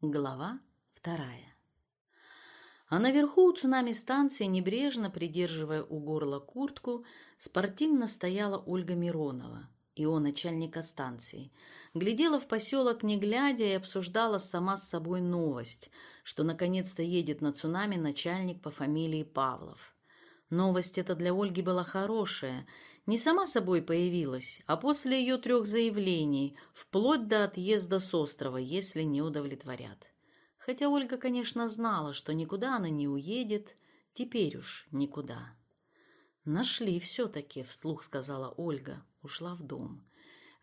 Глава вторая. А наверху у цунами станции, небрежно придерживая у горла куртку, спортивно стояла Ольга Миронова, ИО начальника станции. Глядела в поселок не глядя и обсуждала сама с собой новость, что наконец-то едет на цунами начальник по фамилии Павлов. Новость эта для Ольги была хорошая, не сама собой появилась, а после ее трех заявлений, вплоть до отъезда с острова, если не удовлетворят. Хотя Ольга, конечно, знала, что никуда она не уедет, теперь уж никуда. «Нашли все-таки», — вслух сказала Ольга, ушла в дом.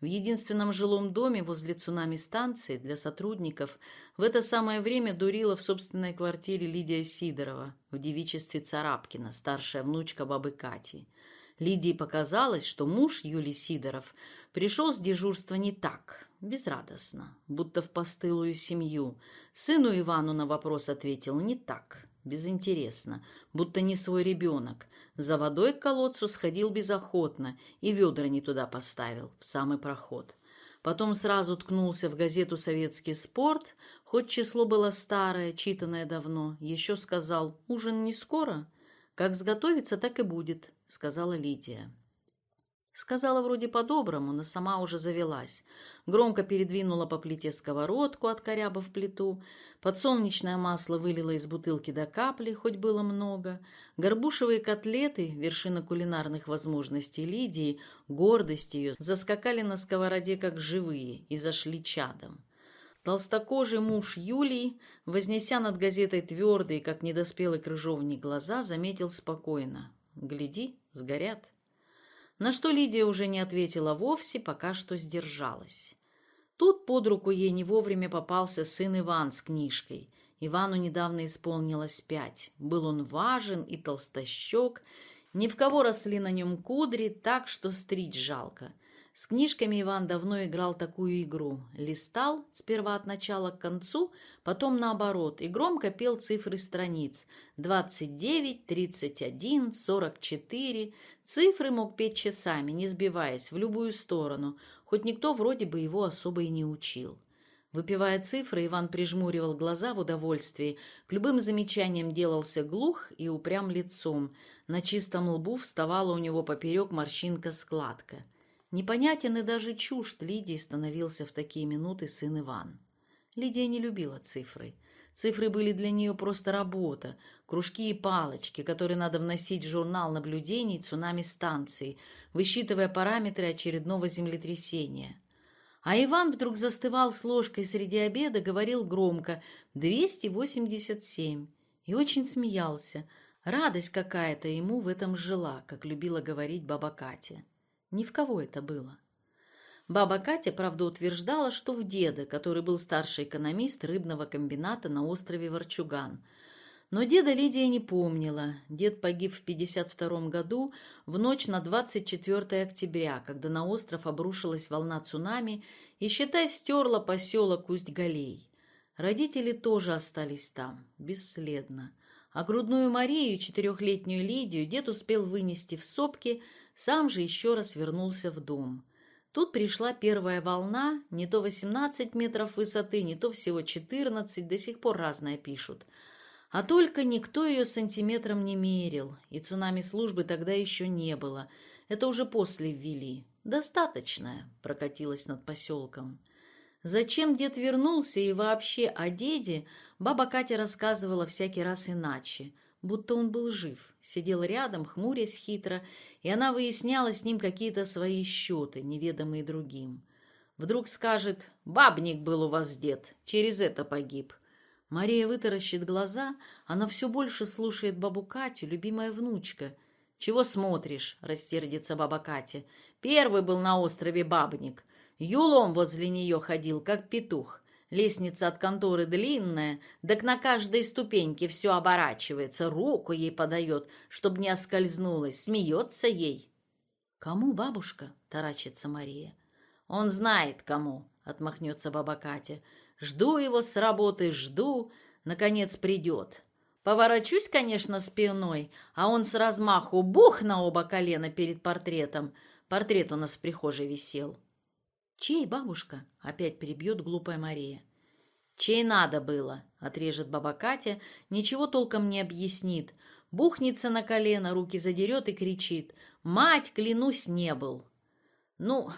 В единственном жилом доме возле цунами-станции для сотрудников в это самое время дурила в собственной квартире Лидия Сидорова в девичестве Царапкина, старшая внучка бабы Кати — Лидии показалось, что муж Юли Сидоров пришел с дежурства не так, безрадостно, будто в постылую семью. Сыну Ивану на вопрос ответил не так, безинтересно, будто не свой ребенок. За водой к колодцу сходил безохотно и ведра не туда поставил, в самый проход. Потом сразу ткнулся в газету «Советский спорт», хоть число было старое, читанное давно, еще сказал «Ужин не скоро?» Как сготовиться, так и будет сказала Лидия. Сказала вроде по-доброму, но сама уже завелась. Громко передвинула по плите сковородку от коряба в плиту. Подсолнечное масло вылила из бутылки до капли, хоть было много. Горбушевые котлеты, вершина кулинарных возможностей Лидии, гордость ее, заскакали на сковороде как живые и зашли чадом. Толстокожий муж Юлии, вознеся над газетой твердые, как недоспелый крыжовник, глаза, заметил спокойно гляди, сгорят. На что Лидия уже не ответила вовсе, пока что сдержалась. Тут под руку ей не вовремя попался сын Иван с книжкой. Ивану недавно исполнилось пять. Был он важен и толстощек, ни в кого росли на нем кудри, так что стричь жалко – с книжками Иван давно играл такую игру. Листал сперва от начала к концу, потом наоборот, и громко пел цифры страниц. 29, 31, 44. Цифры мог петь часами, не сбиваясь, в любую сторону, хоть никто вроде бы его особо и не учил. Выпивая цифры, Иван прижмуривал глаза в удовольствии, к любым замечаниям делался глух и упрям лицом. На чистом лбу вставала у него поперек морщинка-складка. Непонятен и даже чужд Лидии становился в такие минуты сын Иван. Лидия не любила цифры. Цифры были для нее просто работа, кружки и палочки, которые надо вносить в журнал наблюдений цунами станции, высчитывая параметры очередного землетрясения. А Иван вдруг застывал с ложкой среди обеда, говорил громко «287» и очень смеялся. Радость какая-то ему в этом жила, как любила говорить баба Катя. Ни в кого это было. Баба Катя, правда, утверждала, что в деда, который был старший экономист рыбного комбината на острове Ворчуган. Но деда Лидия не помнила. Дед погиб в 52 году в ночь на 24 октября, когда на остров обрушилась волна цунами и, считай, стерла поселок Усть-Галей. Родители тоже остались там, бесследно. А грудную Марию, четырехлетнюю Лидию, дед успел вынести в сопки – сам же еще раз вернулся в дом. Тут пришла первая волна, не то 18 метров высоты, не то всего 14, до сих пор разное пишут. А только никто ее сантиметром не мерил, и цунами-службы тогда еще не было. Это уже после ввели. «Достаточное», — прокатилась над поселком. Зачем дед вернулся и вообще о деде, баба Катя рассказывала всякий раз иначе — будто он был жив, сидел рядом, хмурясь хитро, и она выясняла с ним какие-то свои счеты, неведомые другим. Вдруг скажет «Бабник был у вас дед, через это погиб». Мария вытаращит глаза, она все больше слушает бабу Катю, любимая внучка. «Чего смотришь?» – рассердится баба Катя. «Первый был на острове бабник. Юлом возле нее ходил, как петух. Лестница от конторы длинная, так на каждой ступеньке все оборачивается, руку ей подает, чтобы не оскользнулась, смеется ей. «Кому, бабушка?» – таращится Мария. «Он знает, кому», – отмахнется баба Катя. «Жду его с работы, жду, наконец придет. Поворочусь, конечно, спиной, а он с размаху бух на оба колена перед портретом. Портрет у нас в прихожей висел. «Чей, бабушка?» — опять перебьет глупая Мария. «Чей надо было?» — отрежет баба Катя, ничего толком не объяснит. Бухнется на колено, руки задерет и кричит. «Мать, клянусь, не был!» Ну,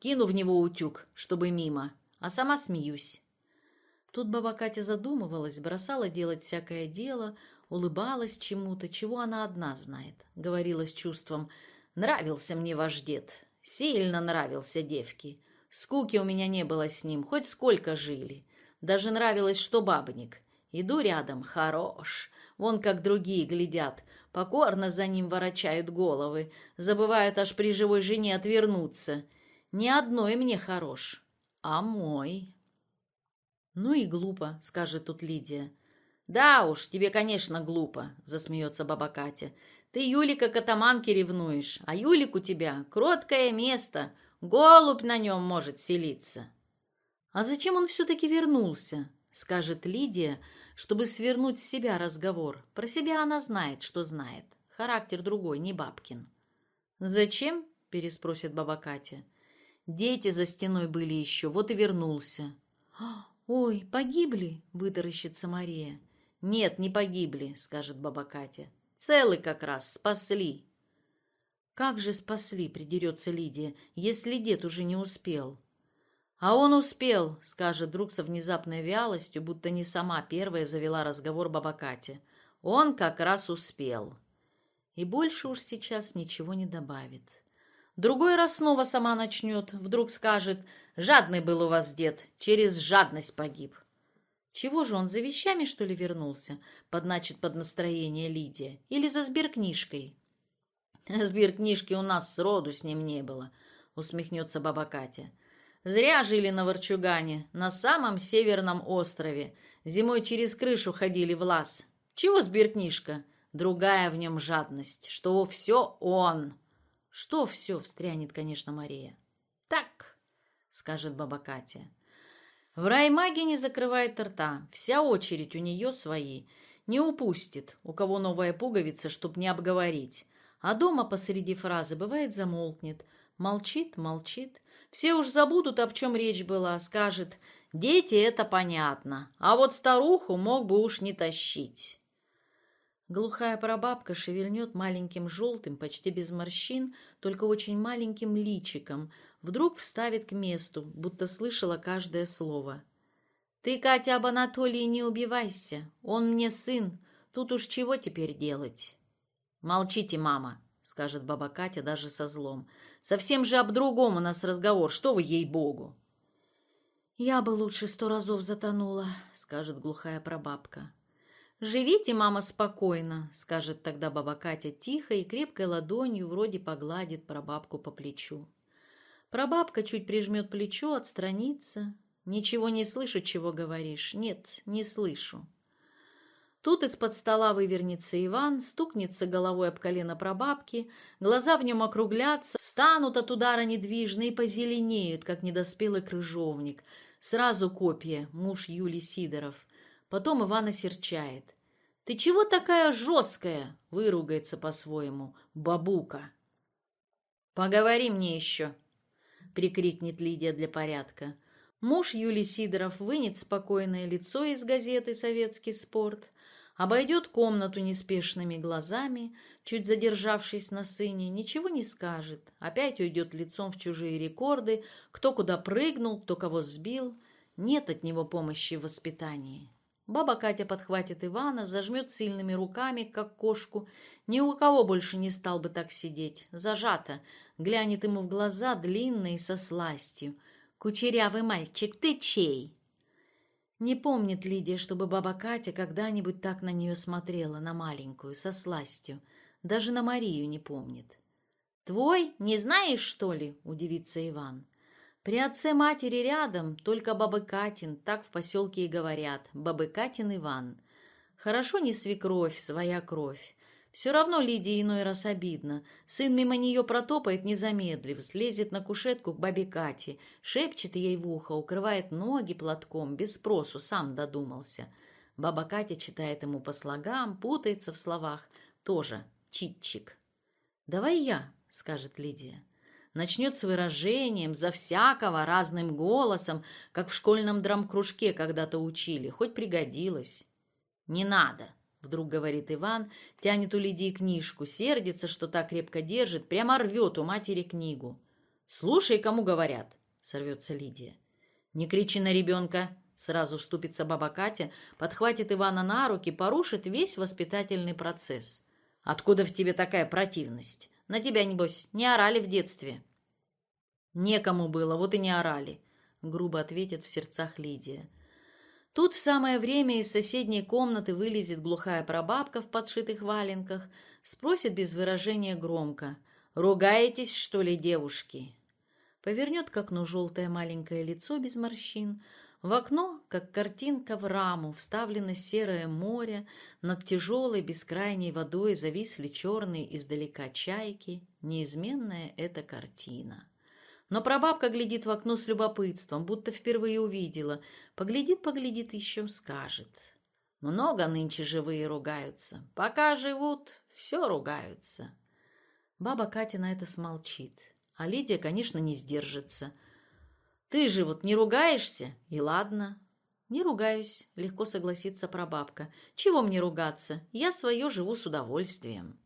кину в него утюг, чтобы мимо, а сама смеюсь. Тут баба Катя задумывалась, бросала делать всякое дело, улыбалась чему-то, чего она одна знает. Говорила с чувством «Нравился мне ваш дед, сильно нравился девки. Скуки у меня не было с ним, хоть сколько жили. Даже нравилось, что бабник. Иду рядом, хорош. Вон как другие глядят, покорно за ним ворочают головы, забывают аж при живой жене отвернуться. Ни одной мне хорош, а мой. «Ну и глупо», — скажет тут Лидия. «Да уж, тебе, конечно, глупо», — засмеется баба Катя. «Ты Юлика к атаманке ревнуешь, а Юлик у тебя — кроткое место, голубь на нем может селиться. А зачем он все-таки вернулся? Скажет Лидия, чтобы свернуть с себя разговор. Про себя она знает, что знает. Характер другой, не бабкин. «Зачем?» – переспросит баба Катя. «Дети за стеной были еще, вот и вернулся». «Ой, погибли?» – вытаращится Мария. «Нет, не погибли», – скажет баба Катя. «Целы Как же спасли, придерется Лидия, если дед уже не успел? А он успел, скажет друг со внезапной вялостью, будто не сама первая завела разговор бабакате. Он как раз успел. И больше уж сейчас ничего не добавит. Другой раз снова сама начнет, вдруг скажет «Жадный был у вас дед, через жадность погиб». Чего же он, за вещами, что ли, вернулся? Подначит под настроение Лидия. Или за сберкнижкой? Сберкнижки у нас сроду с ним не было, усмехнется баба Катя. Зря жили на Ворчугане, на самом северном острове. Зимой через крышу ходили в лаз. Чего сберкнижка? Другая в нем жадность, что все он. Что все, встрянет, конечно, Мария. Так, скажет баба Катя. В раймаге не закрывает рта, вся очередь у нее свои. Не упустит, у кого новая пуговица, чтоб не обговорить. А А дома посреди фразы бывает замолкнет. Молчит, молчит. Все уж забудут, об чем речь была. Скажет, дети, это понятно. А вот старуху мог бы уж не тащить. Глухая прабабка шевельнет маленьким желтым, почти без морщин, только очень маленьким личиком. Вдруг вставит к месту, будто слышала каждое слово. «Ты, Катя, об Анатолии не убивайся. Он мне сын. Тут уж чего теперь делать?» «Молчите, мама», — скажет баба Катя даже со злом. Совсем же об другом у нас разговор. Что вы, ей-богу?» «Я бы лучше сто разов затонула», — скажет глухая прабабка. «Живите, мама, спокойно», — скажет тогда баба Катя тихо и крепкой ладонью вроде погладит прабабку по плечу. Прабабка чуть прижмет плечо, отстранится. «Ничего не слышу, чего говоришь. Нет, не слышу». Тут из-под стола вывернется Иван, стукнется головой об колено прабабки, глаза в нем округлятся, встанут от удара недвижно и позеленеют, как недоспелый крыжовник. Сразу копья, муж Юли Сидоров. Потом Иван осерчает. «Ты чего такая жесткая?» — выругается по-своему. «Бабука!» «Поговори мне еще!» — прикрикнет Лидия для порядка. Муж Юли Сидоров вынет спокойное лицо из газеты «Советский спорт», обойдет комнату неспешными глазами, чуть задержавшись на сыне, ничего не скажет, опять уйдет лицом в чужие рекорды, кто куда прыгнул, кто кого сбил. Нет от него помощи в воспитании. Баба Катя подхватит Ивана, зажмет сильными руками, как кошку. Ни у кого больше не стал бы так сидеть. Зажато. Глянет ему в глаза, длинно и со сластью. «Кучерявый мальчик, ты чей?» Не помнит Лидия, чтобы баба Катя когда-нибудь так на нее смотрела, на маленькую, со сластью. Даже на Марию не помнит. «Твой? Не знаешь, что ли?» – удивится Иван. При отце матери рядом только бабы Катин, так в поселке и говорят, бабы Катин Иван. Хорошо не свекровь, своя кровь. Все равно Лидии иной раз обидно. Сын мимо нее протопает, не замедлив, слезет на кушетку к бабе Кате, шепчет ей в ухо, укрывает ноги платком, без спросу, сам додумался. Баба Катя читает ему по слогам, путается в словах. Тоже читчик. «Давай я», — скажет Лидия. Начнет с выражением, за всякого, разным голосом, как в школьном драмкружке когда-то учили, хоть пригодилось. «Не надо», — вдруг говорит Иван, тянет у Лидии книжку, сердится, что так крепко держит, прямо рвет у матери книгу. «Слушай, кому говорят», — сорвется Лидия. «Не кричи на ребенка», — сразу вступится баба Катя, подхватит Ивана на руки, порушит весь воспитательный процесс. «Откуда в тебе такая противность? На тебя, небось, не орали в детстве?» «Некому было, вот и не орали», — грубо ответит в сердцах Лидия. Тут в самое время из соседней комнаты вылезет глухая прабабка в подшитых валенках, спросит без выражения громко «Ругаетесь, что ли, девушки?» Повернет к окну желтое маленькое лицо без морщин, в окно, как картинка в раму, вставлено серое море, над тяжелой бескрайней водой зависли черные издалека чайки. Неизменная эта картина. Но прабабка глядит в окно с любопытством, будто впервые увидела. Поглядит, поглядит, еще скажет. Много нынче живые ругаются. Пока живут, все ругаются. Баба Катя на это смолчит. А Лидия, конечно, не сдержится. «Ты же вот не ругаешься? И ладно». «Не ругаюсь», — легко согласится прабабка. «Чего мне ругаться? Я свое живу с удовольствием».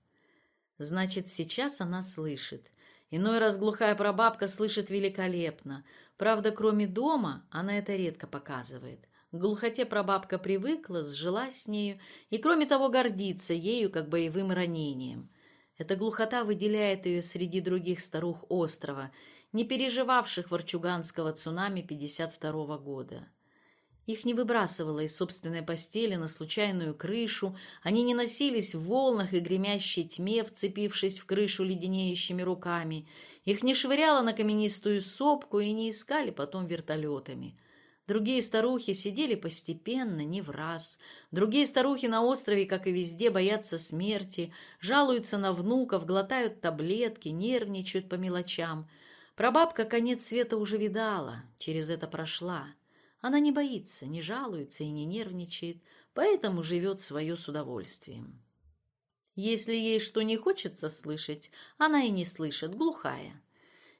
Значит, сейчас она слышит. Иной раз глухая прабабка слышит великолепно. Правда, кроме дома, она это редко показывает. К глухоте прабабка привыкла, сжилась с нею и, кроме того, гордится ею, как боевым ранением. Эта глухота выделяет ее среди других старух острова, не переживавших ворчуганского цунами 52 года. Их не выбрасывало из собственной постели на случайную крышу, они не носились в волнах и гремящей тьме, вцепившись в крышу леденеющими руками, их не швыряло на каменистую сопку и не искали потом вертолетами. Другие старухи сидели постепенно, не в раз. Другие старухи на острове, как и везде, боятся смерти, жалуются на внуков, глотают таблетки, нервничают по мелочам. Прабабка конец света уже видала, через это прошла. Она не боится, не жалуется и не нервничает, поэтому живет свое с удовольствием. Если ей что не хочется слышать, она и не слышит, глухая.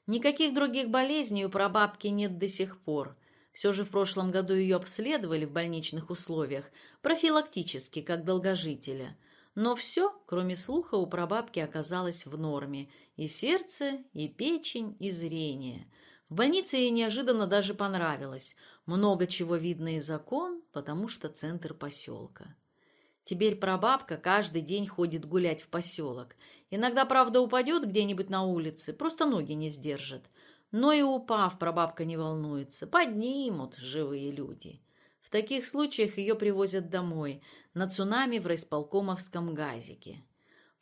Никаких других болезней у прабабки нет до сих пор. Все же в прошлом году ее обследовали в больничных условиях, профилактически, как долгожителя. Но все, кроме слуха, у прабабки оказалось в норме. И сердце, и печень, и зрение – в больнице ей неожиданно даже понравилось. Много чего видно из окон, потому что центр поселка. Теперь прабабка каждый день ходит гулять в поселок. Иногда, правда, упадет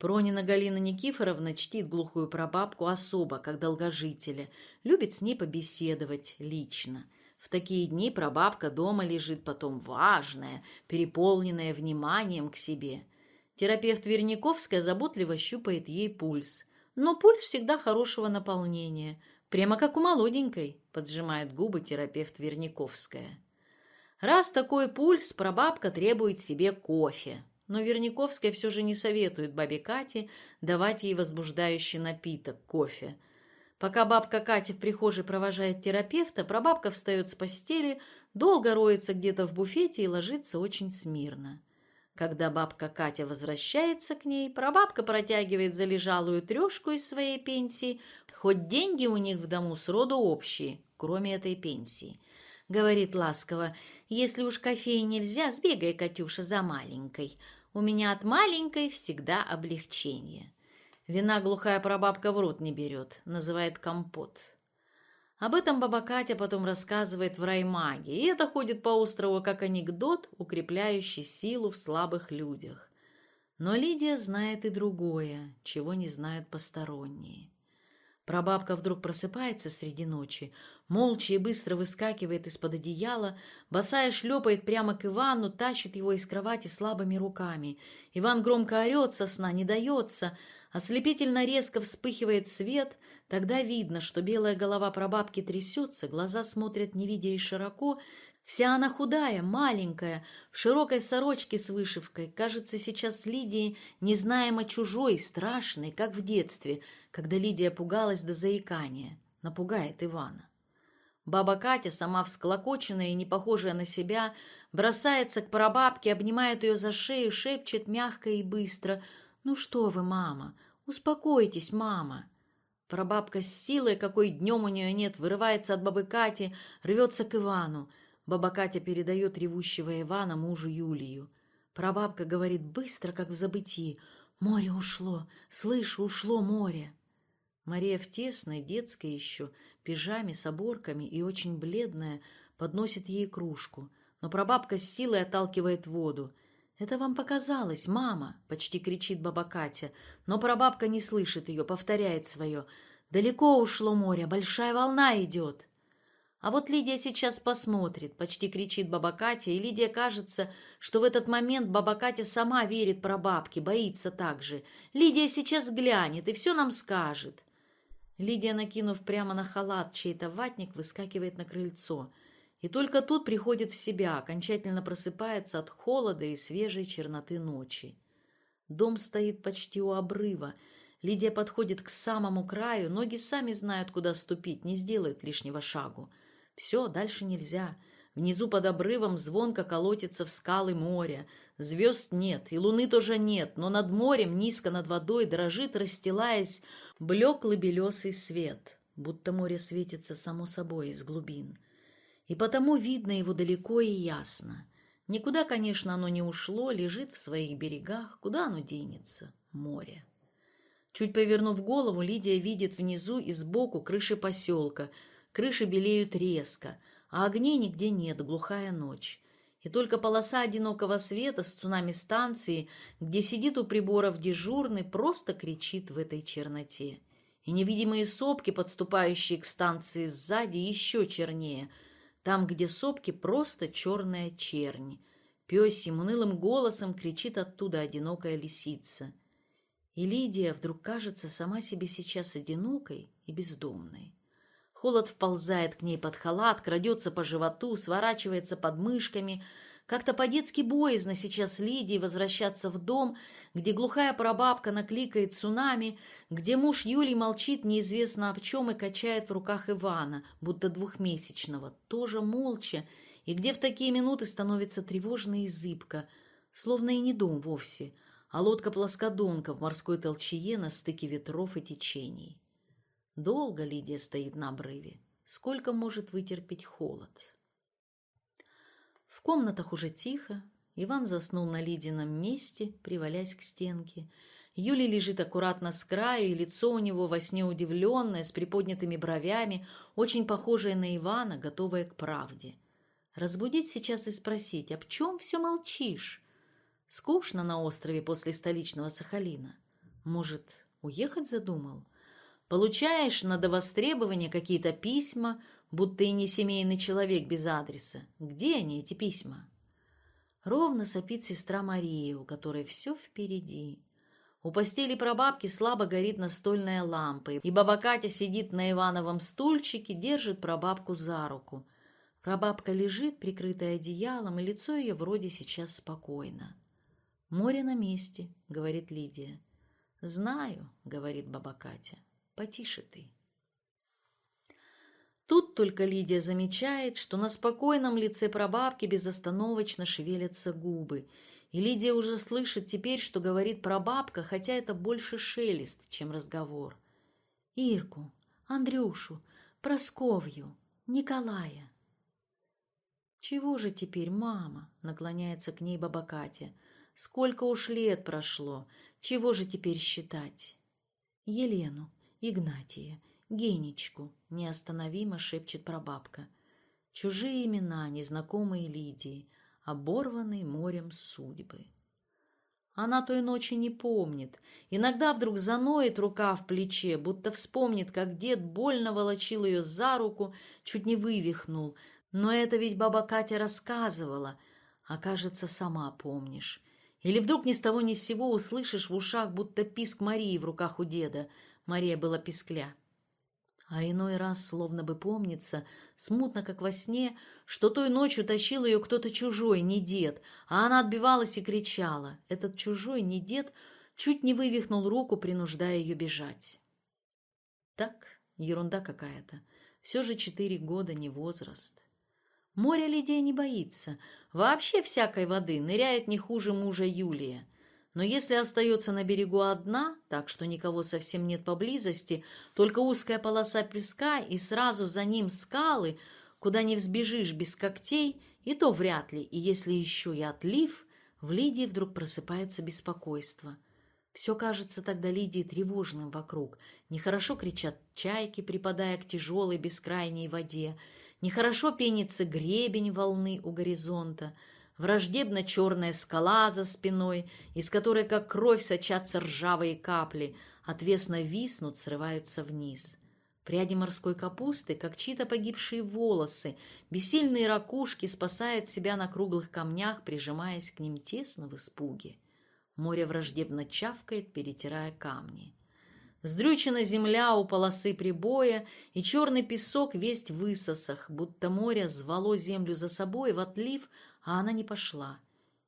где-нибудь на улице, просто ноги не сдержит. Но и упав, прабабка не волнуется. Поднимут живые люди. В таких случаях ее привозят домой, на цунами в райсполкомовском газике. Пронина Галина Никифоровна чтит глухую прабабку особо, как долгожителя, любит с ней побеседовать лично. В такие дни прабабка дома лежит потом важная, переполненная вниманием к себе. Терапевт Верниковская заботливо щупает ей пульс. Но пульс всегда хорошего наполнения. Прямо как у молоденькой, поджимает губы терапевт Верниковская. Раз такой пульс, прабабка требует себе кофе но Верниковская все же не советует бабе Кате давать ей возбуждающий напиток, кофе. Пока бабка Катя в прихожей провожает терапевта, прабабка встает с постели, долго роется где-то в буфете и ложится очень смирно. Когда бабка Катя возвращается к ней, прабабка протягивает залежалую трешку из своей пенсии, хоть деньги у них в дому сроду общие, кроме этой пенсии. Говорит ласково, если уж кофей нельзя, сбегай, Катюша, за маленькой. У меня от маленькой всегда облегчение. Вина глухая прабабка в рот не берет, называет компот. Об этом баба Катя потом рассказывает в раймаге, и это ходит по острову как анекдот, укрепляющий силу в слабых людях. Но Лидия знает и другое, чего не знают посторонние. Прабабка вдруг просыпается среди ночи, молча и быстро выскакивает из-под одеяла, босая шлепает прямо к Ивану, тащит его из кровати слабыми руками. Иван громко орет со сна, не дается, ослепительно резко вспыхивает свет, тогда видно, что белая голова прабабки трясется, глаза смотрят не видя и широко, Вся она худая, маленькая, в широкой сорочке с вышивкой. Кажется, сейчас Лидии незнаемо чужой, страшной, как в детстве, когда Лидия пугалась до заикания, напугает Ивана. Баба Катя, сама всклокоченная и не похожая на себя, бросается к прабабке, обнимает ее за шею, шепчет мягко и быстро. «Ну что вы, мама? Успокойтесь, мама!» Прабабка с силой, какой днем у нее нет, вырывается от бабы Кати, рвется к Ивану. Баба Катя передает ревущего Ивана мужу Юлию. Прабабка говорит быстро, как в забытии. «Море ушло! Слышу, ушло море!» Мария в тесной, детской еще, пижаме с оборками и очень бледная, подносит ей кружку, но прабабка с силой отталкивает воду. «Это вам показалось, мама!» — почти кричит баба Катя, но прабабка не слышит ее, повторяет свое. «Далеко ушло море, большая волна идет!» «А вот Лидия сейчас посмотрит», — почти кричит баба Катя, и Лидия кажется, что в этот момент баба Катя сама верит прабабке, боится так же. «Лидия сейчас глянет и все нам скажет». Лидия, накинув прямо на халат чей-то ватник, выскакивает на крыльцо. И только тут приходит в себя, окончательно просыпается от холода и свежей черноты ночи. Дом стоит почти у обрыва. Лидия подходит к самому краю, ноги сами знают, куда ступить, не сделают лишнего шагу. Все, дальше нельзя. Внизу под обрывом звонко колотится в скалы моря, Звезд нет, и луны тоже нет, но над морем, низко над водой, дрожит, расстилаясь, блеклый белесый свет, будто море светится само собой из глубин. И потому видно его далеко и ясно. Никуда, конечно, оно не ушло, лежит в своих берегах. Куда оно денется? Море. Чуть повернув голову, Лидия видит внизу и сбоку крыши поселка. Крыши белеют резко, а огней нигде нет, глухая ночь. И только полоса одинокого света с цунами-станции, где сидит у приборов дежурный, просто кричит в этой черноте. И невидимые сопки, подступающие к станции сзади, еще чернее. Там, где сопки, просто черная чернь. Пёсьим унылым голосом кричит оттуда одинокая лисица. И Лидия вдруг кажется сама себе сейчас одинокой и бездомной. Холод вползает к ней под халат, крадется по животу, сворачивается под мышками. Как-то по-детски боязно сейчас Лидии возвращаться в дом, где глухая прабабка накликает цунами, где муж Юлий молчит неизвестно о чем и качает в руках Ивана, будто двухмесячного, тоже молча, и где в такие минуты становится тревожно и зыбко, словно и не дом вовсе, а лодка плоскодонка в морской толчее на стыке ветров и течений. Долго Лидия стоит на обрыве. Сколько может вытерпеть холод? В комнатах уже тихо. Иван заснул на Лидином месте, привалясь к стенке. Юлий лежит аккуратно с краю, и лицо у него во сне удивленное, с приподнятыми бровями, очень похожее на Ивана, готовое к правде. Разбудить сейчас и спросить, об чем все молчишь? Скучно на острове после столичного Сахалина. Может, уехать задумал? Получаешь на довостребование какие-то письма, будто и не семейный человек без адреса. Где они, эти письма? Ровно сопит сестра Мария, у которой все впереди. У постели прабабки слабо горит настольная лампа, и баба Катя сидит на Ивановом стульчике, держит прабабку за руку. Прабабка лежит, прикрытая одеялом, и лицо ее вроде сейчас спокойно. «Море на месте», — говорит Лидия. «Знаю», — говорит баба Катя потише ты». Тут только Лидия замечает, что на спокойном лице прабабки безостановочно шевелятся губы, и Лидия уже слышит теперь, что говорит прабабка, хотя это больше шелест, чем разговор. «Ирку, Андрюшу, Просковью, Николая». «Чего же теперь, мама?» — наклоняется к ней Бабакатя. «Сколько уж лет прошло, чего же теперь считать?» «Елену, Игнатия, Генечку, неостановимо шепчет прабабка. Чужие имена, незнакомые Лидии, оборванные морем судьбы. Она той ночи не помнит. Иногда вдруг заноет рука в плече, будто вспомнит, как дед больно волочил ее за руку, чуть не вывихнул. Но это ведь баба Катя рассказывала, а, кажется, сама помнишь. Или вдруг ни с того ни с сего услышишь в ушах, будто писк Марии в руках у деда — Мария была пескля. А иной раз, словно бы помнится, смутно, как во сне, что той ночью тащил ее кто-то чужой, не дед, а она отбивалась и кричала. Этот чужой, не дед, чуть не вывихнул руку, принуждая ее бежать. Так, ерунда какая-то. Все же четыре года не возраст. Моря Лидия не боится. Вообще всякой воды ныряет не хуже мужа Юлия. Но если остается на берегу одна, так что никого совсем нет поблизости, только узкая полоса песка и сразу за ним скалы, куда не взбежишь без когтей, и то вряд ли, и если еще и отлив, в Лидии вдруг просыпается беспокойство. Все кажется тогда Лидии тревожным вокруг. Нехорошо кричат чайки, припадая к тяжелой бескрайней воде, нехорошо пенится гребень волны у горизонта — враждебно черная скала за спиной, из которой, как кровь, сочатся ржавые капли, отвесно виснут, срываются вниз. Пряди морской капусты, как чьи-то погибшие волосы, бессильные ракушки спасают себя на круглых камнях, прижимаясь к ним тесно в испуге. Море враждебно чавкает, перетирая камни. Вздрючена земля у полосы прибоя, и черный песок весь в высосах, будто море звало землю за собой в отлив, а она не пошла.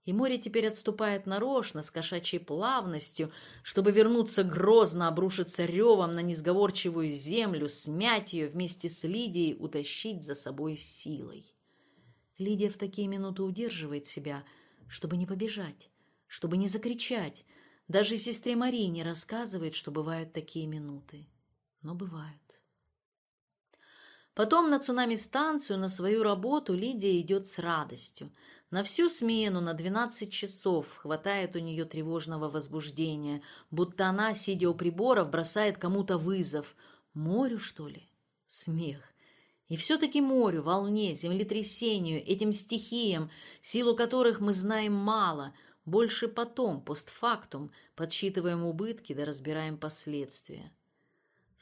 И море теперь отступает нарочно, с кошачьей плавностью, чтобы вернуться грозно, обрушиться ревом на несговорчивую землю, смять ее вместе с Лидией, утащить за собой силой. Лидия в такие минуты удерживает себя, чтобы не побежать, чтобы не закричать. Даже сестре Марии не рассказывает, что бывают такие минуты. Но бывают. Потом на цунами-станцию, на свою работу Лидия идет с радостью. На всю смену, на 12 часов, хватает у нее тревожного возбуждения, будто она, сидя у приборов, бросает кому-то вызов. Морю, что ли? Смех. И все-таки морю, волне, землетрясению, этим стихиям, силу которых мы знаем мало, больше потом, постфактум, подсчитываем убытки да разбираем последствия.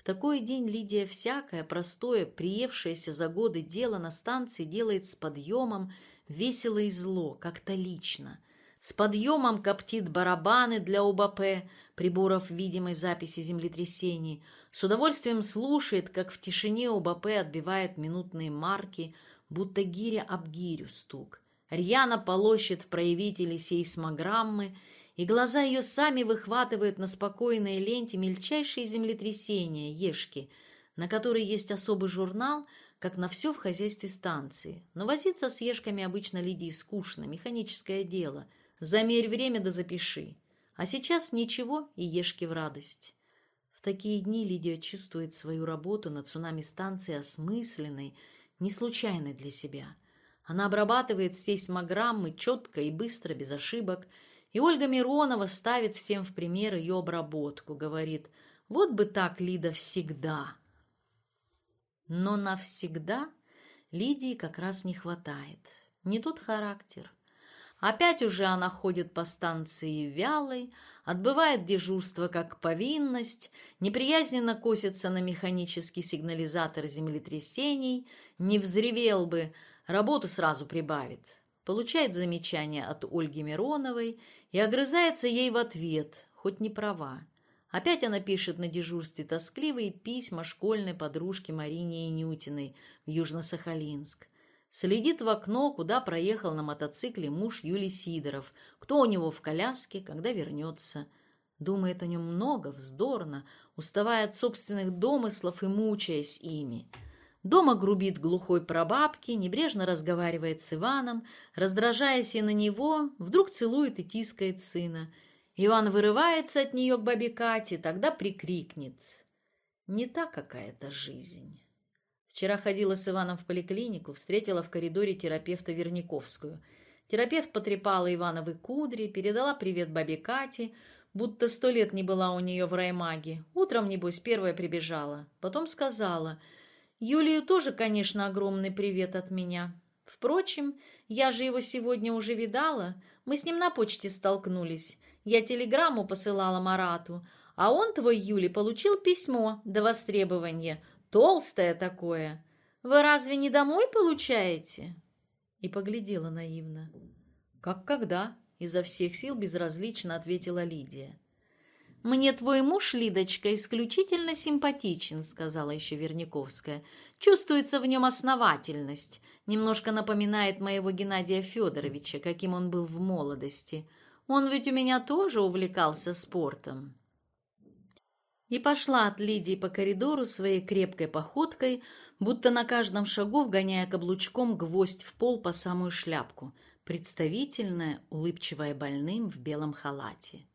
В такой день Лидия всякое простое, приевшееся за годы дело на станции делает с подъемом весело и зло, как-то лично. С подъемом коптит барабаны для ОБП, приборов видимой записи землетрясений, с удовольствием слушает, как в тишине ОБП отбивает минутные марки, будто гиря об гирю стук. Рьяно полощет в проявителе сейсмограммы – и глаза ее сами выхватывают на спокойной ленте мельчайшие землетрясения, ешки, на которой есть особый журнал, как на все в хозяйстве станции. Но возиться с ешками обычно Лидии скучно, механическое дело. Замерь время да запиши. А сейчас ничего, и ешки в радость. В такие дни Лидия чувствует свою работу на цунами-станции осмысленной, не случайной для себя. Она обрабатывает сейсмограммы четко и быстро, без ошибок, и И Ольга Миронова ставит всем в пример ее обработку, говорит, вот бы так, Лида, всегда. Но навсегда Лидии как раз не хватает. Не тот характер. Опять уже она ходит по станции вялой, отбывает дежурство как повинность, неприязненно косится на механический сигнализатор землетрясений, не взревел бы, работу сразу прибавит получает замечание от Ольги Мироновой и огрызается ей в ответ, хоть не права. Опять она пишет на дежурстве тоскливые письма школьной подружке Марине Инютиной в Южно-Сахалинск. Следит в окно, куда проехал на мотоцикле муж Юли Сидоров, кто у него в коляске, когда вернется. Думает о нем много, вздорно, уставая от собственных домыслов и мучаясь ими – Дома грубит глухой прабабки, небрежно разговаривает с Иваном, раздражаясь и на него, вдруг целует и тискает сына. Иван вырывается от нее к бабе Кате, тогда прикрикнет. Не та какая-то жизнь. Вчера ходила с Иваном в поликлинику, встретила в коридоре терапевта Верниковскую. Терапевт потрепала Ивановы кудри, передала привет бабе Кате, будто сто лет не была у нее в раймаге. Утром, небось, первая прибежала. Потом сказала – Юлию тоже, конечно, огромный привет от меня. Впрочем, я же его сегодня уже видала. Мы с ним на почте столкнулись. Я телеграмму посылала Марату, а он, твой Юли, получил письмо до востребования. Толстое такое. Вы разве не домой получаете?» И поглядела наивно. «Как когда?» – изо всех сил безразлично ответила Лидия. – «Мне твой муж, Лидочка, исключительно симпатичен», — сказала еще Верняковская. «Чувствуется в нем основательность. Немножко напоминает моего Геннадия Федоровича, каким он был в молодости. Он ведь у меня тоже увлекался спортом». И пошла от Лидии по коридору своей крепкой походкой, будто на каждом шагу вгоняя каблучком гвоздь в пол по самую шляпку, представительная, улыбчивая больным в белом халате.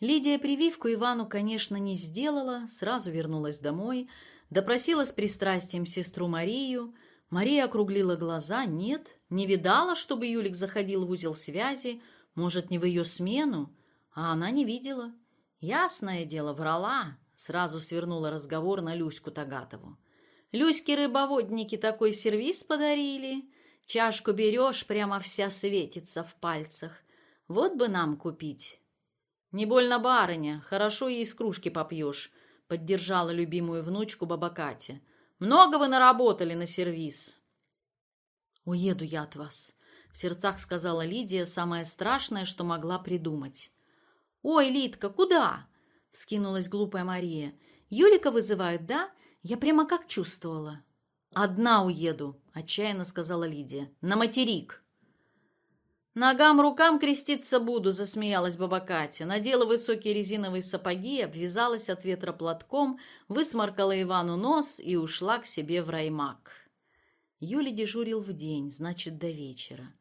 Лидия прививку Ивану, конечно, не сделала, сразу вернулась домой, допросила с пристрастием сестру Марию. Мария округлила глаза, нет, не видала, чтобы Юлик заходил в узел связи, может, не в ее смену, а она не видела. Ясное дело, врала, сразу свернула разговор на Люську Тагатову. Люськи-рыбоводники такой сервис подарили. Чашку берешь, прямо вся светится в пальцах. Вот бы нам купить. «Не больно, барыня, хорошо ей из кружки попьешь», — поддержала любимую внучку баба Катя. «Много вы наработали на сервиз». «Уеду я от вас», — в сердцах сказала Лидия самое страшное, что могла придумать. «Ой, Лидка, куда?» — вскинулась глупая Мария. «Юлика вызывают, да? Я прямо как чувствовала». «Одна уеду», — отчаянно сказала Лидия. «На материк». «Ногам, рукам креститься буду», — засмеялась баба Катя. Надела высокие резиновые сапоги, обвязалась от ветра платком, высморкала Ивану нос и ушла к себе в раймак. Юля дежурил в день, значит, до вечера.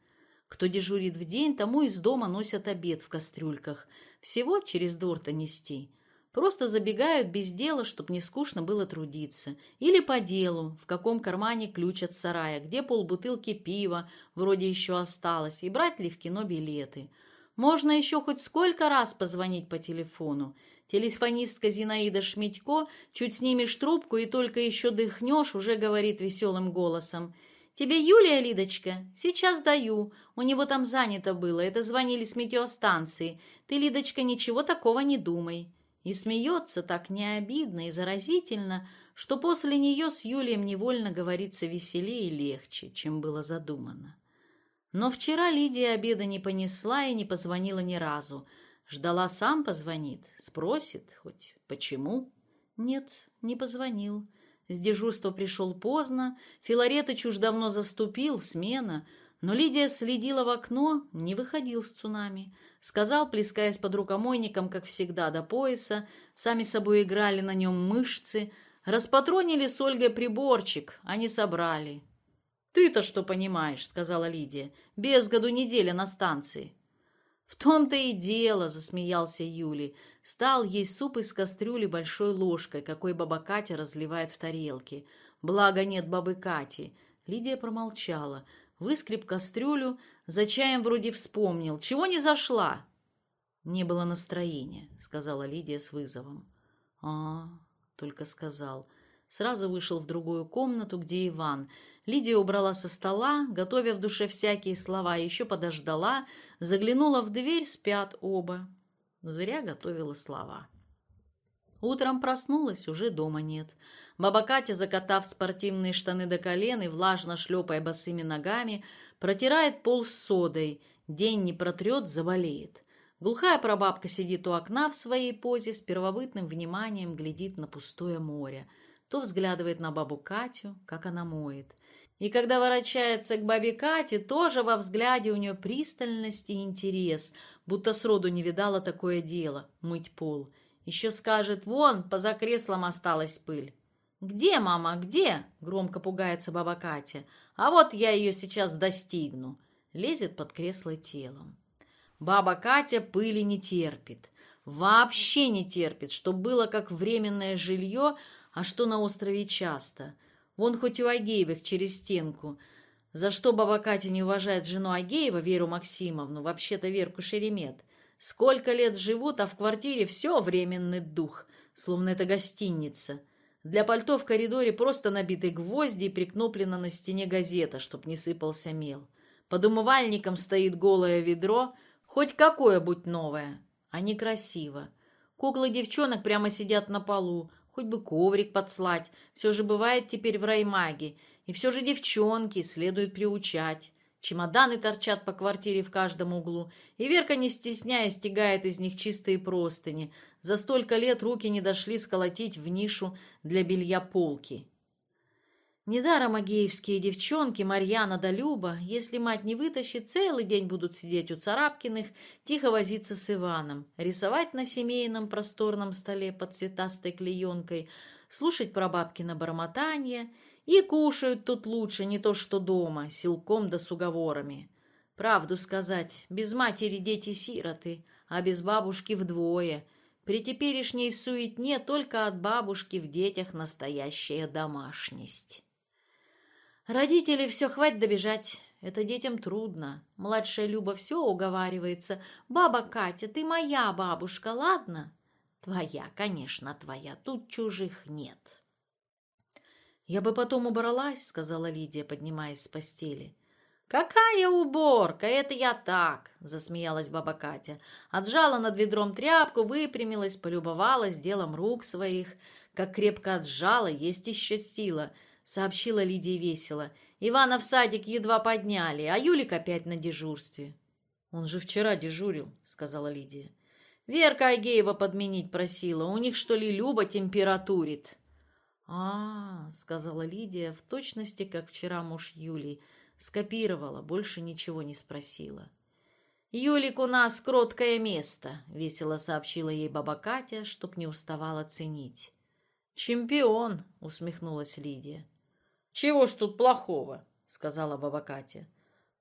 Кто дежурит в день, тому из дома носят обед в кастрюльках. Всего через двор-то нести — Просто забегают без дела, чтобы не скучно было трудиться. Или по делу, в каком кармане ключ от сарая, где полбутылки пива вроде еще осталось, и брать ли в кино билеты. Можно еще хоть сколько раз позвонить по телефону. Телефонистка Зинаида Шмитько чуть снимешь трубку и только еще дыхнешь, уже говорит веселым голосом. «Тебе Юлия, Лидочка? Сейчас даю. У него там занято было, это звонили с метеостанции. Ты, Лидочка, ничего такого не думай». И смеется так необидно и заразительно, что после нее с Юлием невольно говорится веселее и легче, чем было задумано. Но вчера Лидия обеда не понесла и не позвонила ни разу. Ждала, сам позвонит, спросит хоть почему. Нет, не позвонил. С дежурства пришел поздно, Филаретыч уж давно заступил, смена, Но Лидия следила в окно, не выходил с цунами. Сказал, плескаясь под рукомойником, как всегда, до пояса. Сами собой играли на нем мышцы. Распатронили с Ольгой приборчик, а не собрали. «Ты-то что понимаешь?» — сказала Лидия. «Без году неделя на станции». «В том-то и дело», — засмеялся Юли. Стал есть суп из кастрюли большой ложкой, какой баба Катя разливает в тарелке. «Благо нет бабы Кати». Лидия промолчала. «Лидия» кастрюлю, за чаем вроде вспомнил. Чего не зашла? Не было настроения, сказала Лидия с вызовом. А, только сказал. Сразу вышел в другую комнату, где Иван. Лидия убрала со стола, готовя в душе всякие слова, еще подождала, заглянула в дверь, спят оба. Зря готовила слова. Утром проснулась, уже дома нет. Баба Катя, закатав спортивные штаны до колен и влажно шлепая босыми ногами, протирает пол с содой. День не протрет, заболеет. Глухая прабабка сидит у окна в своей позе, с первобытным вниманием глядит на пустое море. То взглядывает на бабу Катю, как она моет. И когда ворочается к бабе Кате, тоже во взгляде у нее пристальность и интерес, будто сроду не видала такое дело – мыть пол – Еще скажет, вон, поза креслом осталась пыль. «Где, мама, где?» — громко пугается баба Катя. «А вот я ее сейчас достигну». Лезет под кресло телом. Баба Катя пыли не терпит. Вообще не терпит, что было как временное жилье, а что на острове часто. Вон хоть у Агеевых через стенку. За что баба Катя не уважает жену Агеева, Веру Максимовну, вообще-то Верку Шеремет. Сколько лет живут, а в квартире все временный дух, словно это гостиница. Для пальто в коридоре просто набиты гвозди и прикноплена на стене газета, чтоб не сыпался мел. Под умывальником стоит голое ведро, хоть какое-будь новое, а красиво. Куклы девчонок прямо сидят на полу, хоть бы коврик подслать, все же бывает теперь в раймаге, и все же девчонки следует приучать. Чемоданы торчат по квартире в каждом углу, и Верка, не стесняясь, стягает из них чистые простыни. За столько лет руки не дошли сколотить в нишу для белья полки. Недаром агеевские девчонки, Марьяна да Люба, если мать не вытащит, целый день будут сидеть у Царапкиных, тихо возиться с Иваном, рисовать на семейном просторном столе под цветастой клеенкой, слушать про бабкино бормотание — и кушают тут лучше, не то что дома, силком да с уговорами. Правду сказать, без матери дети сироты, а без бабушки вдвое. При теперешней суетне только от бабушки в детях настоящая домашность. Родители все хватит добежать, это детям трудно. Младшая Люба все уговаривается. «Баба Катя, ты моя бабушка, ладно?» «Твоя, конечно, твоя, тут чужих нет». Я бы потом убралась, сказала Лидия, поднимаясь с постели. «Какая уборка! Это я так!» – засмеялась баба Катя. Отжала над ведром тряпку, выпрямилась, полюбовалась делом рук своих. Как крепко отжала, есть еще сила, сообщила Лидия весело. Ивана в садик едва подняли, а Юлик опять на дежурстве. «Он же вчера дежурил», – сказала Лидия. «Верка Агеева подменить просила, у них что ли Люба температурит?» А, сказала Лидия, в точности, как вчера муж Юли скопировала, больше ничего не спросила. «Юлик у нас кроткое место», — весело сообщила ей баба Катя, чтоб не уставала ценить. «Чемпион», — усмехнулась Лидия. «Чего ж тут плохого?» — сказала баба Катя.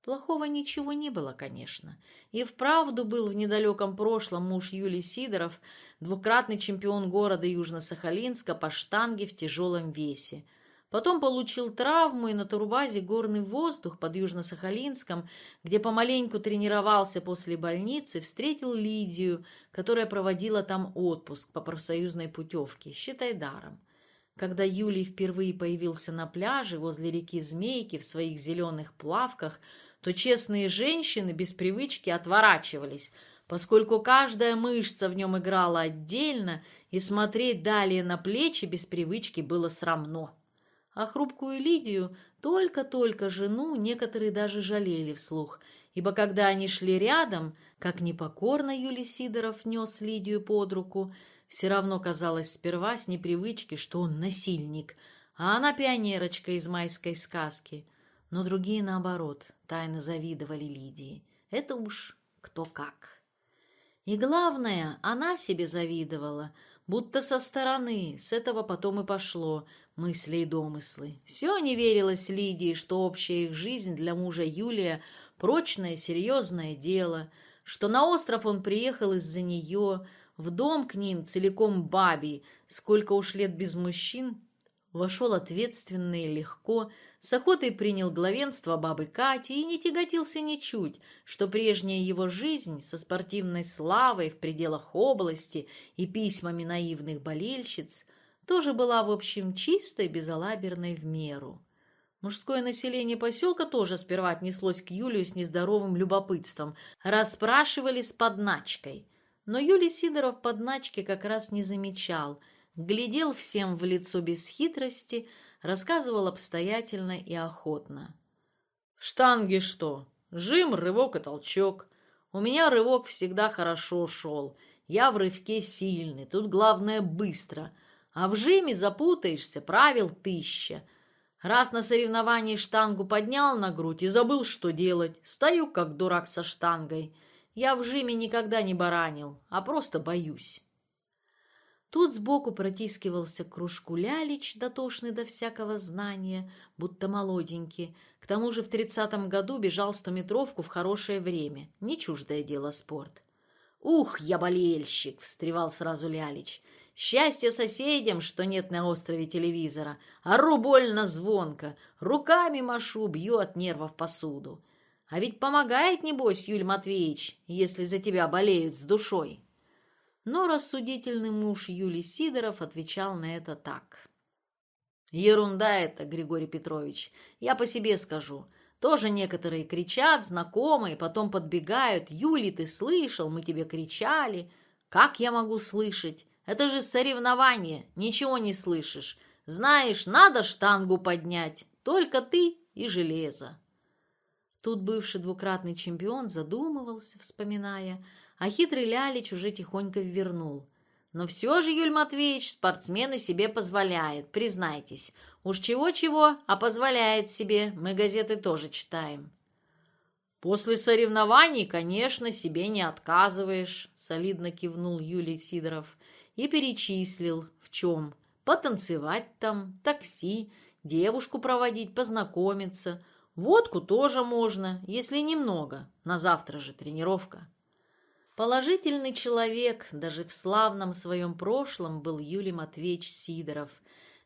Плохого ничего не было, конечно. И вправду был в недалеком прошлом муж Юлии Сидоров, двукратный чемпион города Южно-Сахалинска по штанге в тяжелом весе. Потом получил травму и на турбазе горный воздух под Южно-Сахалинском, где помаленьку тренировался после больницы, встретил Лидию, которая проводила там отпуск по профсоюзной путевке, считай даром. Когда Юлий впервые появился на пляже возле реки Змейки в своих зеленых плавках – то честные женщины без привычки отворачивались, поскольку каждая мышца в нем играла отдельно, и смотреть далее на плечи без привычки было срамно. А хрупкую Лидию, только-только жену, некоторые даже жалели вслух, ибо когда они шли рядом, как непокорно Юлий Сидоров нес Лидию под руку, все равно казалось сперва с непривычки, что он насильник, а она пионерочка из майской сказки. Но другие, наоборот, тайно завидовали Лидии. Это уж кто как. И главное, она себе завидовала, будто со стороны, с этого потом и пошло, мысли и домыслы. Все не верилось Лидии, что общая их жизнь для мужа Юлия – прочное, серьезное дело, что на остров он приехал из-за нее, в дом к ним целиком баби, сколько уж лет без мужчин, вошел ответственно и легко, с охотой принял главенство бабы Кати и не тяготился ничуть, что прежняя его жизнь со спортивной славой в пределах области и письмами наивных болельщиц тоже была, в общем, чистой, безалаберной в меру. Мужское население поселка тоже сперва отнеслось к Юлию с нездоровым любопытством, расспрашивали с подначкой. Но Юлий Сидоров подначки как раз не замечал, глядел всем в лицо без хитрости, рассказывал обстоятельно и охотно. Штанги что? Жим, рывок и толчок. У меня рывок всегда хорошо шел. Я в рывке сильный, тут главное быстро. А в жиме запутаешься, правил тысяча. Раз на соревновании штангу поднял на грудь и забыл, что делать. Стою, как дурак со штангой. Я в жиме никогда не баранил, а просто боюсь». Тут сбоку протискивался кружку лялич, дотошный до всякого знания, будто молоденький. К тому же в тридцатом году бежал стометровку в хорошее время. Не чуждое дело спорт. «Ух, я болельщик!» – встревал сразу лялич. «Счастье соседям, что нет на острове телевизора. Ору больно звонко, руками машу, бью от нервов посуду. А ведь помогает, небось, Юль Матвеевич, если за тебя болеют с душой» но рассудительный муж Юли Сидоров отвечал на это так. «Ерунда это, Григорий Петрович, я по себе скажу. Тоже некоторые кричат, знакомые, потом подбегают. Юли, ты слышал, мы тебе кричали. Как я могу слышать? Это же соревнование, ничего не слышишь. Знаешь, надо штангу поднять, только ты и железо». Тут бывший двукратный чемпион задумывался, вспоминая, а хитрый Лялич уже тихонько ввернул. Но все же, Юль Матвеевич, спортсмены себе позволяют, признайтесь. Уж чего-чего, а позволяют себе, мы газеты тоже читаем. «После соревнований, конечно, себе не отказываешь», — солидно кивнул Юлий Сидоров и перечислил, в чем. «Потанцевать там, такси, девушку проводить, познакомиться. Водку тоже можно, если немного. На завтра же тренировка». Положительный человек даже в славном своем прошлом был Юлий Матвеевич Сидоров,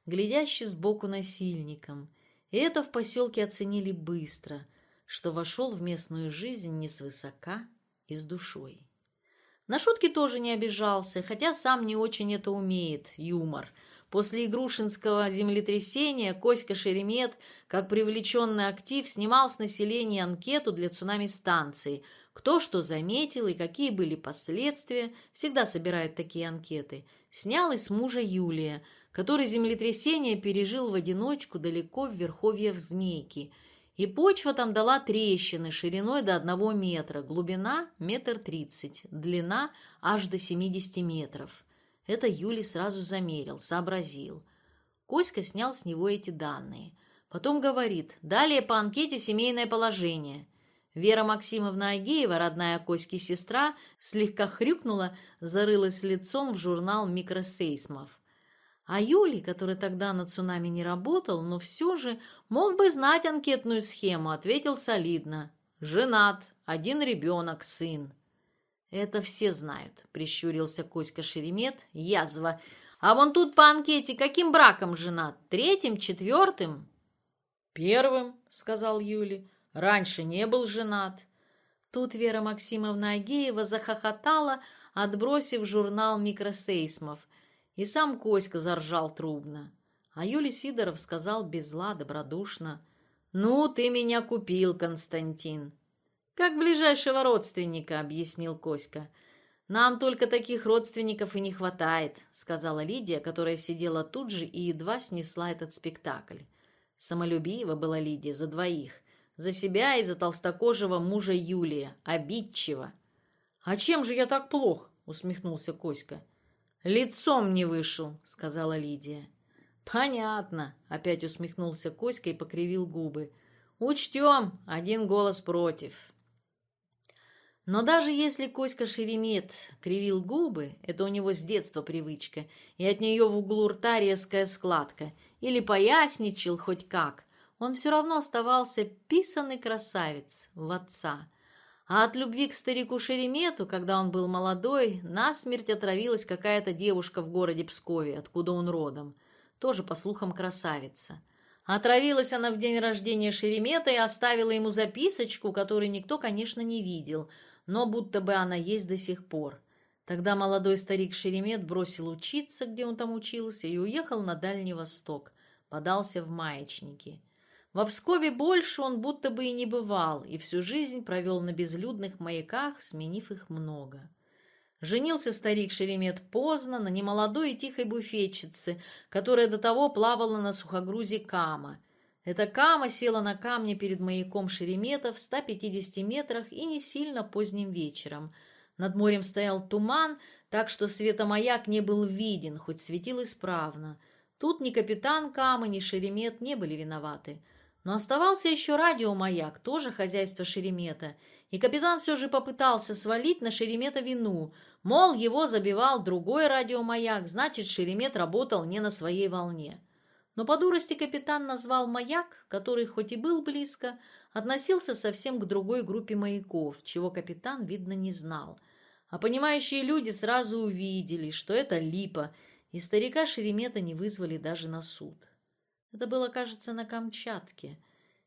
глядящий сбоку насильником. И это в поселке оценили быстро, что вошел в местную жизнь не свысока и а с душой. На шутки тоже не обижался, хотя сам не очень это умеет, юмор. После Игрушинского землетрясения Коська Шеремет, как привлеченный актив, снимал с населения анкету для цунами-станции – Кто что заметил и какие были последствия, всегда собирают такие анкеты. Снял и с мужа Юлия, который землетрясение пережил в одиночку далеко в верховьях Змейки – и почва там дала трещины шириной до одного метра, глубина – метр тридцать, длина – аж до семидесяти метров. Это Юлий сразу замерил, сообразил. Коська снял с него эти данные. Потом говорит, далее по анкете семейное положение. Вера Максимовна Агеева, родная Коськи сестра, слегка хрюкнула, зарылась лицом в журнал микросейсмов. А Юлий, который тогда на цунами не работал, но все же мог бы знать анкетную схему, ответил солидно. «Женат, один ребенок, сын». «Это все знают», — прищурился Коська Шеремет, язва. «А вон тут по анкете каким браком женат? Третьим, четвертым?» «Первым», — сказал Юлий. раньше не был женат. Тут Вера Максимовна Агеева захохотала, отбросив журнал микросейсмов, и сам Коська заржал трубно. А Юлий Сидоров сказал без зла, добродушно, «Ну, ты меня купил, Константин!» «Как ближайшего родственника», — объяснил Коська. «Нам только таких родственников и не хватает», — сказала Лидия, которая сидела тут же и едва снесла этот спектакль. Самолюбиво была Лидия за двоих. За себя и за толстокожего мужа Юлия, обидчиво. «А чем же я так плох?» — усмехнулся Коська. «Лицом не вышел», — сказала Лидия. «Понятно», — опять усмехнулся Коська и покривил губы. «Учтем, один голос против». Но даже если Коська Шеремет кривил губы, это у него с детства привычка, и от нее в углу рта резкая складка, он все равно оставался писанный красавец в отца. А от любви к старику Шеремету, когда он был молодой, насмерть отравилась какая-то девушка в городе Пскове, откуда он родом, тоже, по слухам, красавица. Отравилась она в день рождения Шеремета и оставила ему записочку, которую никто, конечно, не видел, но будто бы она есть до сих пор. Тогда молодой старик Шеремет бросил учиться, где он там учился, и уехал на Дальний Восток, подался в маячники – Во Пскове больше он будто бы и не бывал, и всю жизнь провел на безлюдных маяках, сменив их много. Женился старик Шеремет поздно на немолодой и тихой буфетчице, которая до того плавала на сухогрузе Кама. Эта Кама села на камне перед маяком Шеремета в 150 метрах и не сильно поздним вечером. Над морем стоял туман, так что светомаяк не был виден, хоть светил исправно. Тут ни капитан Кама, ни Шеремет не были виноваты. Но оставался еще радиомаяк, тоже хозяйство Шеремета, и капитан все же попытался свалить на Шеремета вину, мол, его забивал другой радиомаяк, значит, Шеремет работал не на своей волне. Но по дурости капитан назвал маяк, который хоть и был близко, относился совсем к другой группе маяков, чего капитан, видно, не знал. А понимающие люди сразу увидели, что это липа, и старика Шеремета не вызвали даже на суд. Это было, кажется, на Камчатке.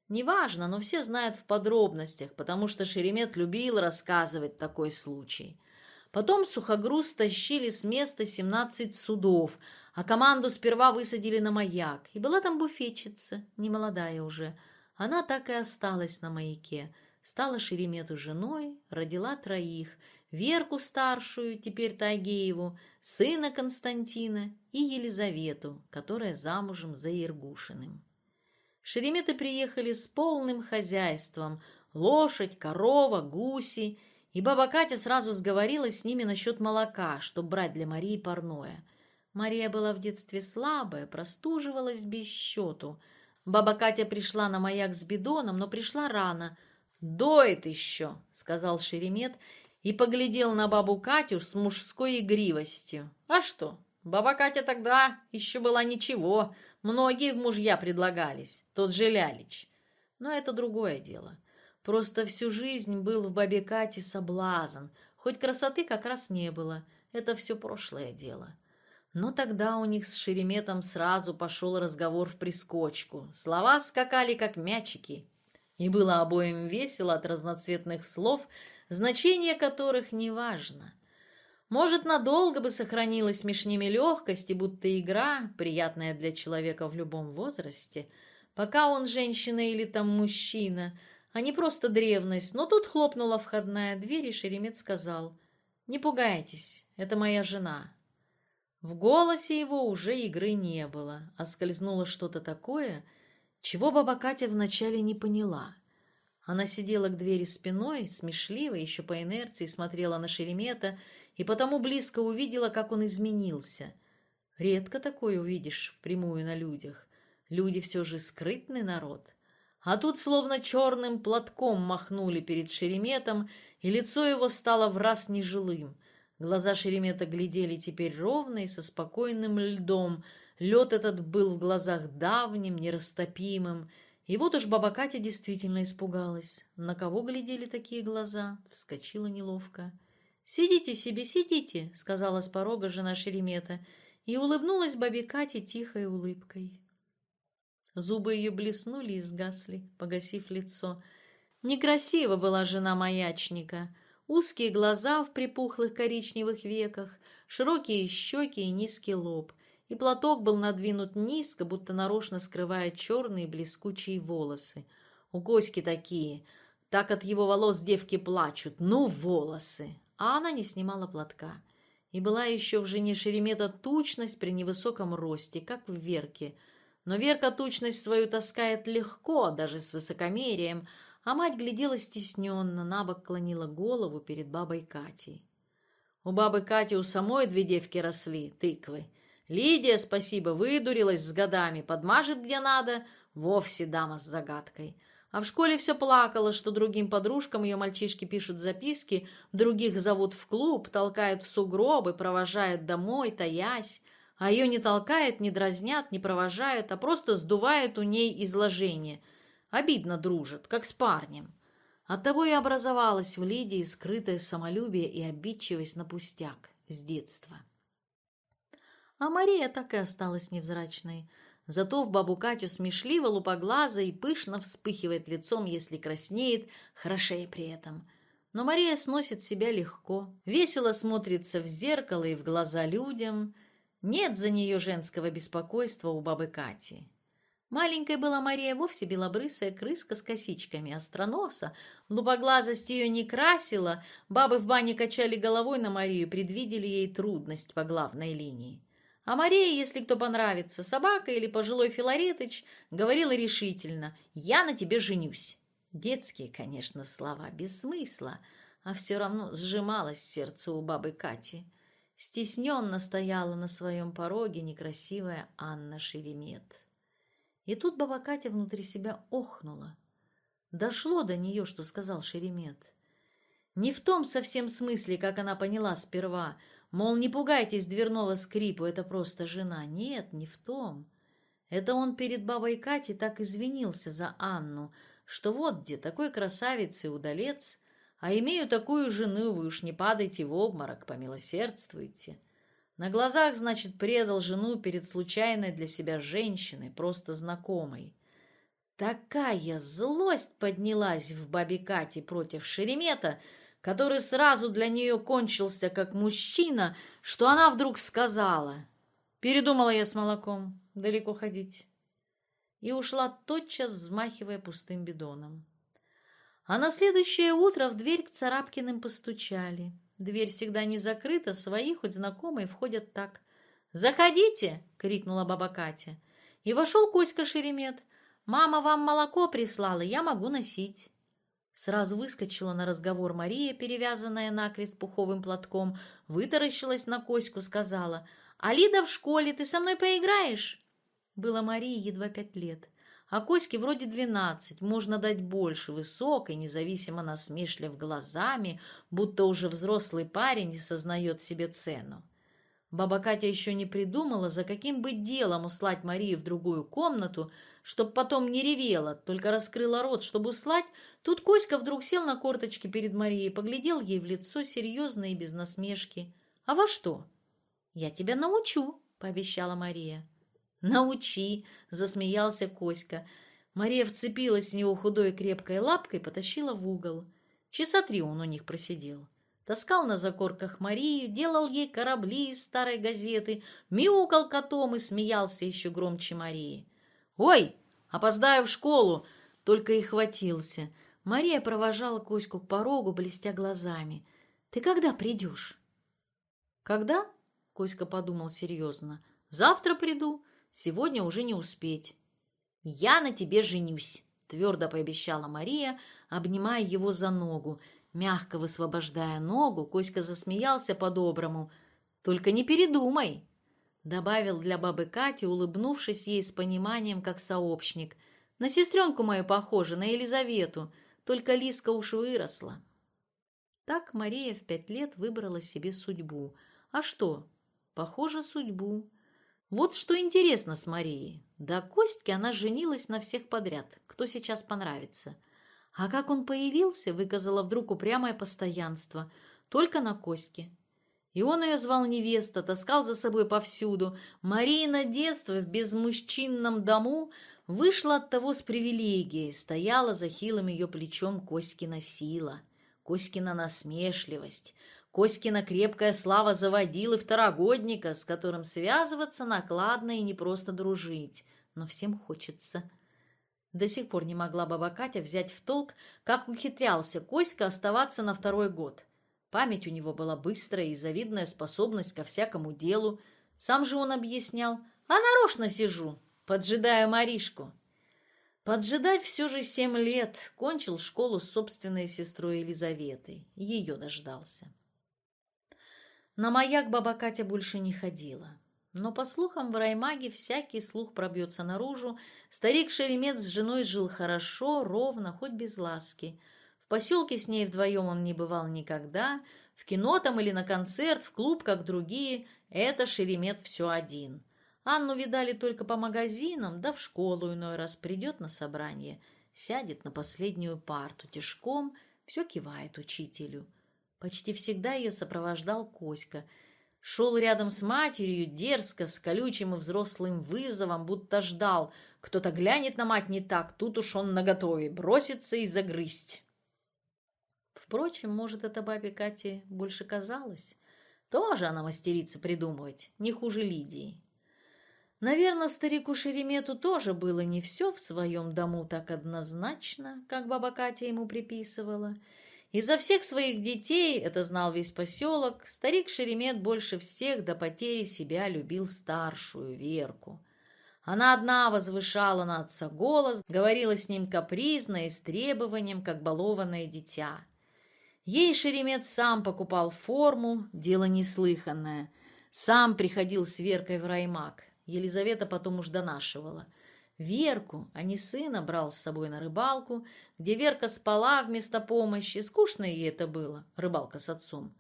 Неважно, но все знают в подробностях, потому что Шеремет любил рассказывать такой случай. Потом сухогруз тащили с места 17 судов, а команду сперва высадили на маяк. И была там буфетчица, немолодая уже. Она так и осталась на маяке. Стала Шеремету женой, родила троих – Верку старшую, теперь Тагееву, сына Константина и Елизавету, которая замужем за Иргушиным. Шереметы приехали с полным хозяйством, Лошадь, корова, гуси. И баба Катя сразу сговорилась с ними насчет молока, чтобы брать для Марии парное. Мария была в детстве слабая, простуживалась без счету. Баба Катя пришла на маяк с бидоном, но пришла рано. «Доет еще», — сказал Шеремет, и поглядел на бабу Катю с мужской игривостью. «А что, баба Катя тогда еще была ничего, многие в мужья предлагались, тот же Лялич. Но это другое дело. Просто всю жизнь был в бабе Кате соблазн, хоть красоты как раз не было, это все прошлое дело». Но тогда у них с Шереметом сразу пошел разговор в прискочку. Слова скакали, как мячики. И было обоим весело от разноцветных слов, значение которых не важно. Может, надолго бы сохранилась меж ними легкость и будто игра, приятная для человека в любом возрасте, пока он женщина или там мужчина, а не просто древность, но тут хлопнула входная дверь, и Шеремет сказал «Не пугайтесь, это моя жена». В голосе его уже игры не было, а скользнуло что-то такое, чего баба Катя вначале не поняла – Она сидела к двери спиной, смешливо, еще по инерции смотрела на Шеремета и потому близко увидела, как он изменился. Редко такое увидишь впрямую на людях. Люди все же скрытный народ. А тут словно черным платком махнули перед Шереметом, и лицо его стало враз нежилым — Глаза Шеремета глядели теперь ровно и со спокойным льдом. Лед этот был в глазах давним, нерастопимым. И вот уж баба Катя действительно испугалась. На кого глядели такие глаза? Вскочила неловко. «Сидите себе, сидите», — сказала с порога жена Шеремета, и улыбнулась бабе Кате тихой улыбкой. Зубы ее блеснули и сгасли, погасив лицо. Некрасива была жена маячника — Узкие глаза в припухлых коричневых веках, широкие щеки и низкий лоб. И платок был надвинут низко, будто нарочно скрывая черные блескучие волосы. У Коськи такие. Так от его волос девки плачут. Ну, волосы! А она не снимала платка. И была еще в жене Шеремета тучность при невысоком росте, как в Верке. Но Верка тучность свою таскает легко, даже с высокомерием, а мать глядела стесненно, набок клонила голову перед бабой Катей. У бабы Кати у самой две девки росли, тыквы. Лидия, спасибо, выдурилась с годами, подмажет где надо, вовсе дама с загадкой. А в школе все плакала, что другим подружкам ее мальчишки пишут записки, других зовут в клуб, толкают в сугробы, провожают домой, таясь, а ее не толкают, не дразнят, не провожают, а просто сдувают у ней изложение – Обидно дружат, как с парнем. Оттого и образовалась в Лидии скрытое самолюбие и обидчивость на пустяк с детства. А Мария так и осталась невзрачной. Зато в бабу Катю смешливо, лупоглаза и пышно вспыхивает лицом, если краснеет, хорошее при этом. Но Мария сносит себя легко, весело смотрится в зеркало и в глаза людям. Нет за нее женского беспокойства у бабы Кати. Маленькой была Мария вовсе белобрысая крыска с косичками, остроноса. Лупоглазость ее не красила, бабы в бане качали головой на Марию, предвидели ей трудность по главной линии. А Мария, если кто понравится, собака или пожилой Филаретыч, говорила решительно «Я на тебе женюсь». Детские, конечно, слова, без смысла, а все равно сжималось сердце у бабы Кати. Стесненно стояла на своем пороге некрасивая Анна Шеремет. И тут баба Катя внутри себя охнула. Дошло до нее, что сказал Шеремет. Не в том совсем смысле, как она поняла сперва, мол, не пугайтесь дверного скрипу, это просто жена. Нет, не в том. Это он перед бабой Катей так извинился за Анну, что вот где такой красавец и удалец, а имею такую жену, вы уж не падайте в обморок, помилосердствуйте. На глазах, значит, предал жену перед случайной для себя женщиной, просто знакомой. Такая злость поднялась в бабе Кате против Шеремета, который сразу для нее кончился как мужчина, что она вдруг сказала. Передумала я с молоком далеко ходить. И ушла тотчас, взмахивая пустым бидоном. А на следующее утро в дверь к Царапкиным постучали. Дверь всегда не закрыта, свои, хоть знакомые, входят так. «Заходите!» — крикнула баба Катя. И вошел Коська Шеремет. «Мама вам молоко прислала, я могу носить». Сразу выскочила на разговор Мария, перевязанная накрест пуховым платком, вытаращилась на Коську, сказала «Алида в школе, ты со мной поиграешь?» Было Марии едва пять лет, а Коське вроде двенадцать, можно дать больше, высокой, независимо насмешлив глазами, будто уже взрослый парень и сознает себе цену. Баба Катя еще не придумала, за каким бы делом услать Марию в другую комнату – чтоб потом не ревела, только раскрыла рот, чтобы услать, тут Коська вдруг сел на корточки перед Марией, поглядел ей в лицо серьезно и без насмешки. «А во что?» «Я тебя научу», — пообещала Мария. «Научи!» — засмеялся Коська. Мария вцепилась в него худой крепкой лапкой, потащила в угол. Часа три он у них просидел. Таскал на закорках Марию, делал ей корабли из старой газеты, мяукал котом и смеялся еще громче Марии. «Ой, опоздаю в школу!» Только и хватился. Мария провожала Коську к порогу, блестя глазами. «Ты когда придешь?» «Когда?» — Коська подумал серьезно. «Завтра приду. Сегодня уже не успеть». «Я на тебе женюсь», — твердо пообещала Мария, обнимая его за ногу. Мягко высвобождая ногу, Коська засмеялся по-доброму. «Только не передумай!» Добавил для бабы Кати, улыбнувшись ей с пониманием, как сообщник. «На сестренку мою похоже на Елизавету, только Лиска уж выросла». Так Мария в пять лет выбрала себе судьбу. А что? Похоже, судьбу. Вот что интересно с Марией. До Костьки она женилась на всех подряд, кто сейчас понравится. А как он появился, выказала вдруг упрямое постоянство. Только на Костьке. И он ее звал невеста, таскал за собой повсюду. Марина детство в безмужчинном дому вышла от того с привилегией, стояла за хилым ее плечом Коськина сила, Коськина насмешливость, Коськина крепкая слава заводил и второгодника, с которым связываться накладно и не просто дружить, но всем хочется. До сих пор не могла баба Катя взять в толк, как ухитрялся Коська оставаться на второй год. Память у него была быстрая и завидная способность ко всякому делу. Сам же он объяснял, а нарочно сижу, поджидаю Маришку. Поджидать все же семь лет, кончил школу с собственной сестрой Елизаветой. Ее дождался. На маяк баба Катя больше не ходила. Но, по слухам, в Раймаге всякий слух пробьется наружу. Старик Шеремет с женой жил хорошо, ровно, хоть без ласки – поселке с ней вдвоем он не бывал никогда, в кино там или на концерт, в клуб, как другие, это Шеремет все один. Анну видали только по магазинам, да в школу иной раз придет на собрание, сядет на последнюю парту тяжком, все кивает учителю. Почти всегда ее сопровождал Коська. Шел рядом с матерью, дерзко, с колючим и взрослым вызовом, будто ждал. Кто-то глянет на мать не так, тут уж он наготове, бросится и загрызть. Впрочем, может, это бабе Кате больше казалось. Тоже она мастерица придумывать, не хуже Лидии. Наверное, старику Шеремету тоже было не все в своем дому так однозначно, как баба Катя ему приписывала. Изо всех своих детей, это знал весь поселок, старик Шеремет больше всех до потери себя любил старшую Верку. Она одна возвышала на отца голос, говорила с ним капризно и с требованием, как балованное дитя. Ей Шеремет сам покупал форму, дело неслыханное. Сам приходил с Веркой в раймак. Елизавета потом уж донашивала. Верку, а не сына, брал с собой на рыбалку, где Верка спала вместо помощи. Скучно ей это было, рыбалка с отцом.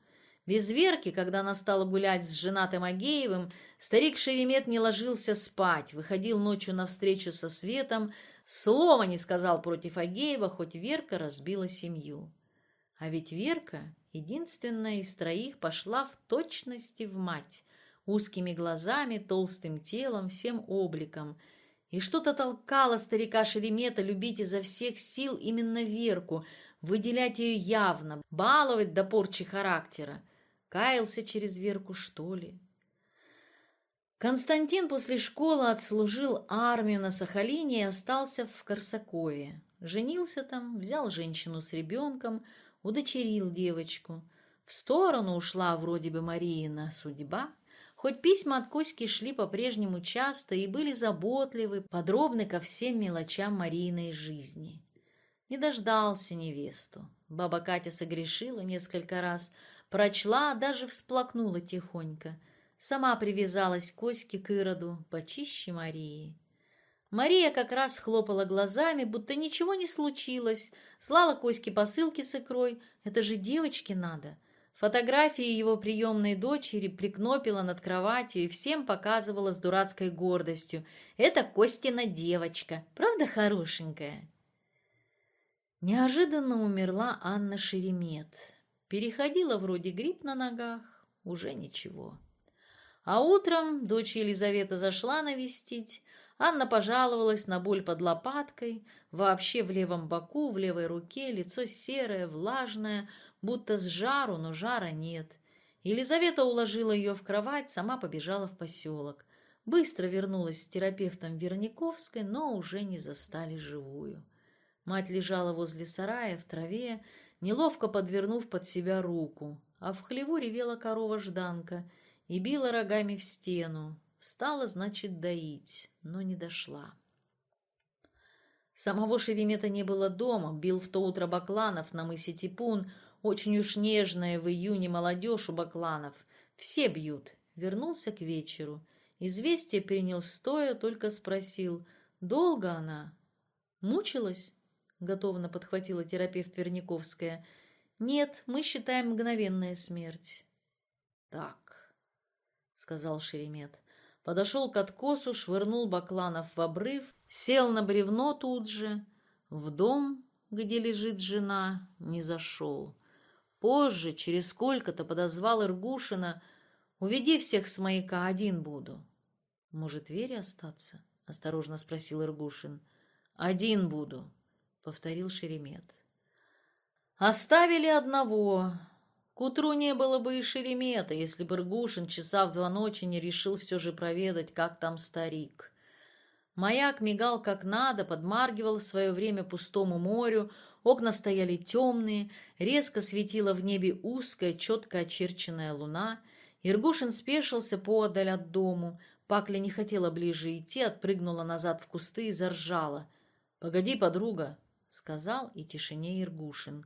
Без Верки, когда она стала гулять с женатым Агеевым, старик Шеремет не ложился спать, выходил ночью навстречу со Светом, слова не сказал против Агеева, хоть Верка разбила семью. А ведь Верка, единственная из троих, пошла в точности в мать, узкими глазами, толстым телом, всем обликом – и что-то толкало старика Шеремета любить изо всех сил именно Верку, выделять ее явно, баловать до порчи характера. Каялся через Верку, что ли? Константин после школы отслужил армию на Сахалине и остался в Корсакове. Женился там, взял женщину с ребенком – удочерил девочку. В сторону ушла вроде бы Мариина судьба. Хоть письма от Коськи шли по-прежнему часто и были заботливы, подробны ко всем мелочам Марииной жизни. Не дождался невесту. Баба Катя согрешила несколько раз, прочла, даже всплакнула тихонько. Сама привязалась к Коське к Ироду, почище Марии. Мария как раз хлопала глазами, будто ничего не случилось. Слала Коське посылки с икрой. Это же девочке надо. Фотографии его приемной дочери прикнопила над кроватью и всем показывала с дурацкой гордостью. Это Костина девочка. Правда хорошенькая? Неожиданно умерла Анна Шеремет. Переходила вроде грипп на ногах. Уже ничего. А утром дочь Елизавета зашла навестить. Анна пожаловалась на боль под лопаткой, вообще в левом боку, в левой руке, лицо серое, влажное, будто с жару, но жара нет. Елизавета уложила ее в кровать, сама побежала в поселок. Быстро вернулась с терапевтом Верниковской, но уже не застали живую. Мать лежала возле сарая в траве, неловко подвернув под себя руку, а в хлеву ревела корова Жданка и била рогами в стену. Встала, значит, доить но не дошла. Самого Шеремета не было дома, бил в то утро Бакланов на мысе Типун, очень уж нежная в июне молодежь у Бакланов. Все бьют. Вернулся к вечеру. Известие принял стоя, только спросил, долго она? Мучилась? Готовно подхватила терапевт Верниковская. Нет, мы считаем мгновенная смерть. Так, сказал Шеремет. Подошел к откосу, швырнул Бакланов в обрыв, сел на бревно тут же. В дом, где лежит жена, не зашел. Позже, через сколько-то, подозвал Иргушина. «Уведи всех с маяка, один буду». «Может, Вере остаться?» — осторожно спросил Иргушин. «Один буду», — повторил Шеремет. «Оставили одного. К К утру не было бы и шеремета, если бы Ргушин часа в два ночи не решил все же проведать, как там старик. Маяк мигал как надо, подмаргивал в свое время пустому морю, окна стояли темные, резко светила в небе узкая, четко очерченная луна. Иргушин спешился поодаль от дому. Пакля не хотела ближе идти, отпрыгнула назад в кусты и заржала. «Погоди, подруга», — сказал и тишине Иргушин.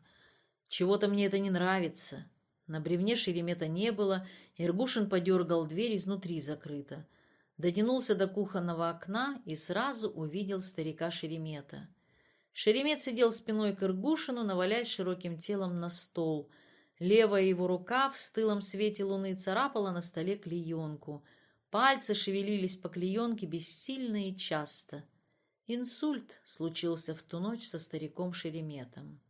«Чего-то мне это не нравится». На бревне Шеремета не было, Иргушин подергал дверь, изнутри закрыта. Дотянулся до кухонного окна и сразу увидел старика Шеремета. Шеремет сидел спиной к Иргушину, навалясь широким телом на стол. Левая его рука в стылом свете луны царапала на столе клеенку. Пальцы шевелились по клеенке бессильно и часто. Инсульт случился в ту ночь со стариком Шереметом.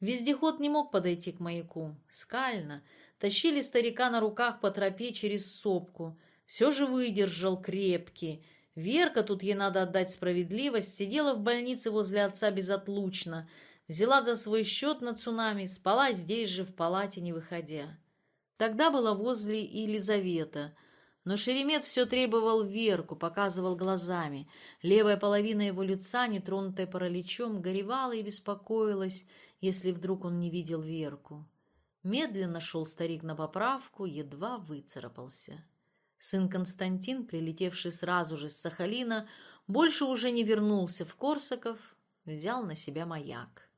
Вездеход не мог подойти к маяку. Скально. Тащили старика на руках по тропе через сопку. Все же выдержал крепкий. Верка, тут ей надо отдать справедливость, сидела в больнице возле отца безотлучно, взяла за свой счет на цунами, спала здесь же в палате, не выходя. Тогда была возле Елизавета, Но Шеремет все требовал Верку, показывал глазами. Левая половина его лица, нетронутая параличом, горевала и беспокоилась, если вдруг он не видел Верку. Медленно шел старик на поправку, едва выцарапался. Сын Константин, прилетевший сразу же с Сахалина, больше уже не вернулся в Корсаков, взял на себя маяк.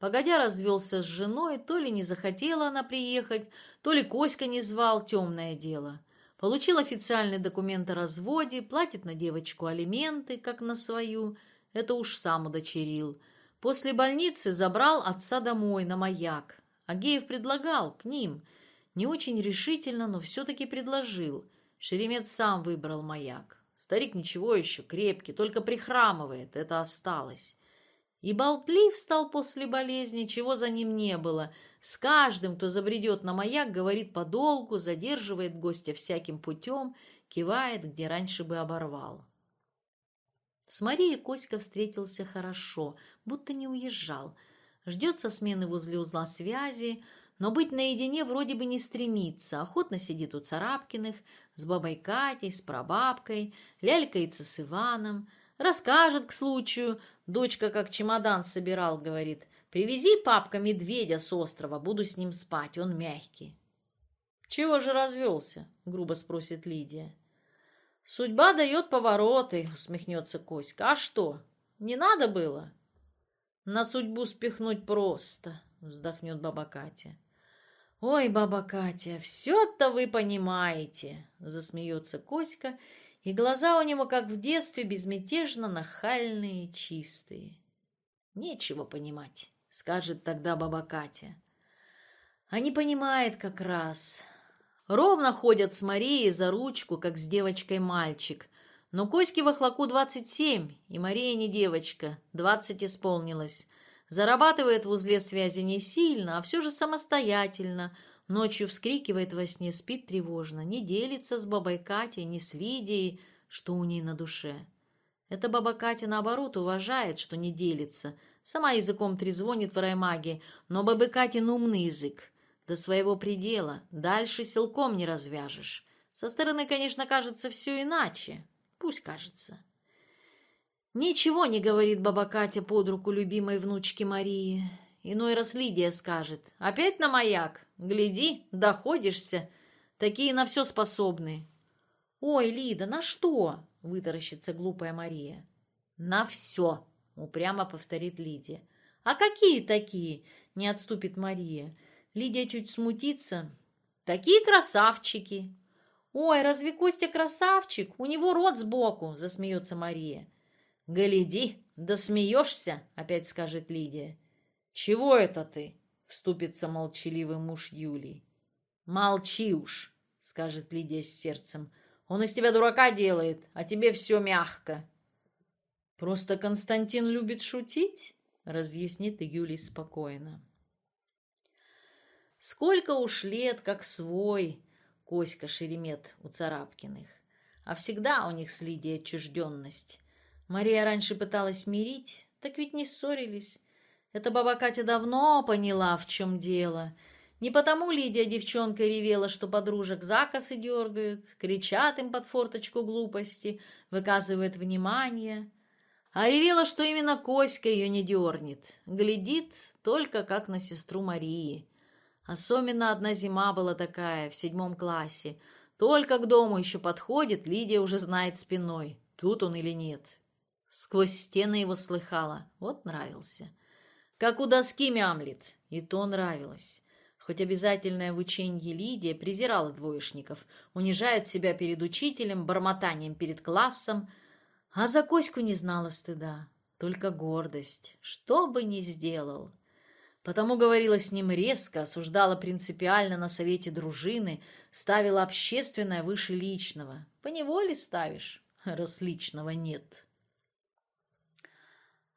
Погодя развелся с женой, то ли не захотела она приехать, то ли Коська не звал, темное дело – Получил официальный документ о разводе, платит на девочку алименты, как на свою. Это уж сам удочерил. После больницы забрал отца домой, на маяк. Агеев предлагал, к ним. Не очень решительно, но все-таки предложил. Шеремет сам выбрал маяк. Старик ничего еще, крепкий, только прихрамывает, это осталось. И болтлив стал после болезни, чего за ним не было – С каждым, кто забредет на маяк, говорит подолгу, задерживает гостя всяким путем, кивает, где раньше бы оборвал. С Марией Коська встретился хорошо, будто не уезжал. Ждет со смены возле узла связи, но быть наедине вроде бы не стремится, охотно сидит у Царапкиных, с бабой Катей, с прабабкой, лялькается с Иваном, расскажет к случаю, дочка как чемодан собирал, говорит, Привези, папка, медведя с острова, буду с ним спать, он мягкий. «Чего же развелся?» — грубо спросит Лидия. «Судьба дает повороты», — усмехнется Коська. «А что, не надо было?» «На судьбу спихнуть просто», — вздохнет баба Катя. «Ой, баба Катя, все-то вы понимаете!» — засмеется Коська, и глаза у него, как в детстве, безмятежно нахальные, чистые. «Нечего понимать» скажет тогда баба Катя. Они а понимает как раз. Ровно ходят с Марией за ручку, как с девочкой мальчик. Но Коське вахлаку 27, и Мария не девочка, 20 исполнилось. Зарабатывает в узле связи не сильно, а все же самостоятельно. Ночью вскрикивает во сне, спит тревожно, не делится с бабой Катей, не с Лидией, что у ней на душе. Эта баба Катя, наоборот, уважает, что не делится – Сама языком трезвонит в раймаге, но бабы Катин умный язык. До своего предела, дальше силком не развяжешь. Со стороны, конечно, кажется все иначе. Пусть кажется. Ничего не говорит баба Катя под руку любимой внучки Марии. Иной раз Лидия скажет. Опять на маяк? Гляди, доходишься. Такие на все способны. Ой, Лида, на что? Вытаращится глупая Мария. На все, упрямо повторит Лидия. А какие такие? Не отступит Мария. Лидия чуть смутится. Такие красавчики. Ой, разве Костя красавчик? У него рот сбоку, засмеется Мария. «Гляди, да смеешься!» — опять скажет Лидия. «Чего это ты?» — вступится молчаливый муж Юлии. «Молчи уж!» — скажет Лидия с сердцем. «Он из тебя дурака делает, а тебе все мягко». «Просто Константин любит шутить?» — разъяснит Юлий спокойно. Сколько уж лет, как свой, Коська Шеремет у Царапкиных. А всегда у них с Лидией отчужденность. Мария раньше пыталась мирить, так ведь не ссорились. Эта баба Катя давно поняла, в чем дело. Не потому Лидия девчонка ревела, что подружек закосы дергают, кричат им под форточку глупости, выказывают внимание. А Оревела, а что именно Коська ее не дернет. Глядит только как на сестру Марии. Особенно одна зима была такая, в седьмом классе. Только к дому еще подходит, Лидия уже знает спиной, тут он или нет. Сквозь стены его слыхала. Вот нравился. Как у доски мямлит. И то нравилось. Хоть обязательное в ученье Лидия презирала двоечников, унижают себя перед учителем, бормотанием перед классом – а за Коську не знала стыда, только гордость, что бы ни сделал. Потому говорила с ним резко, осуждала принципиально на совете дружины, ставила общественное выше личного. Поневоле ставишь, раз личного нет.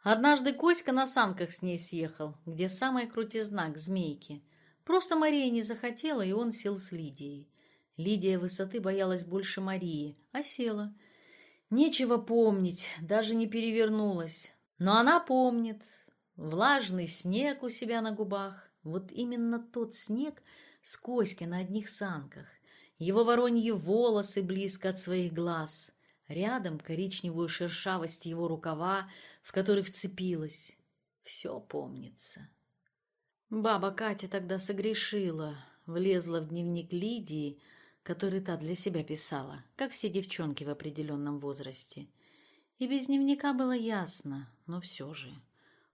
Однажды Коська на санках с ней съехал, где самая крутизна к змейке. Просто Мария не захотела, и он сел с Лидией. Лидия высоты боялась больше Марии, а села. Нечего помнить, даже не перевернулась. Но она помнит. Влажный снег у себя на губах. Вот именно тот снег с Коськи на одних санках. Его вороньи волосы близко от своих глаз. Рядом коричневую шершавость его рукава, в который вцепилась. Все помнится. Баба Катя тогда согрешила, влезла в дневник Лидии, который для себя писала, как все девчонки в определенном возрасте. И без дневника было ясно, но все же.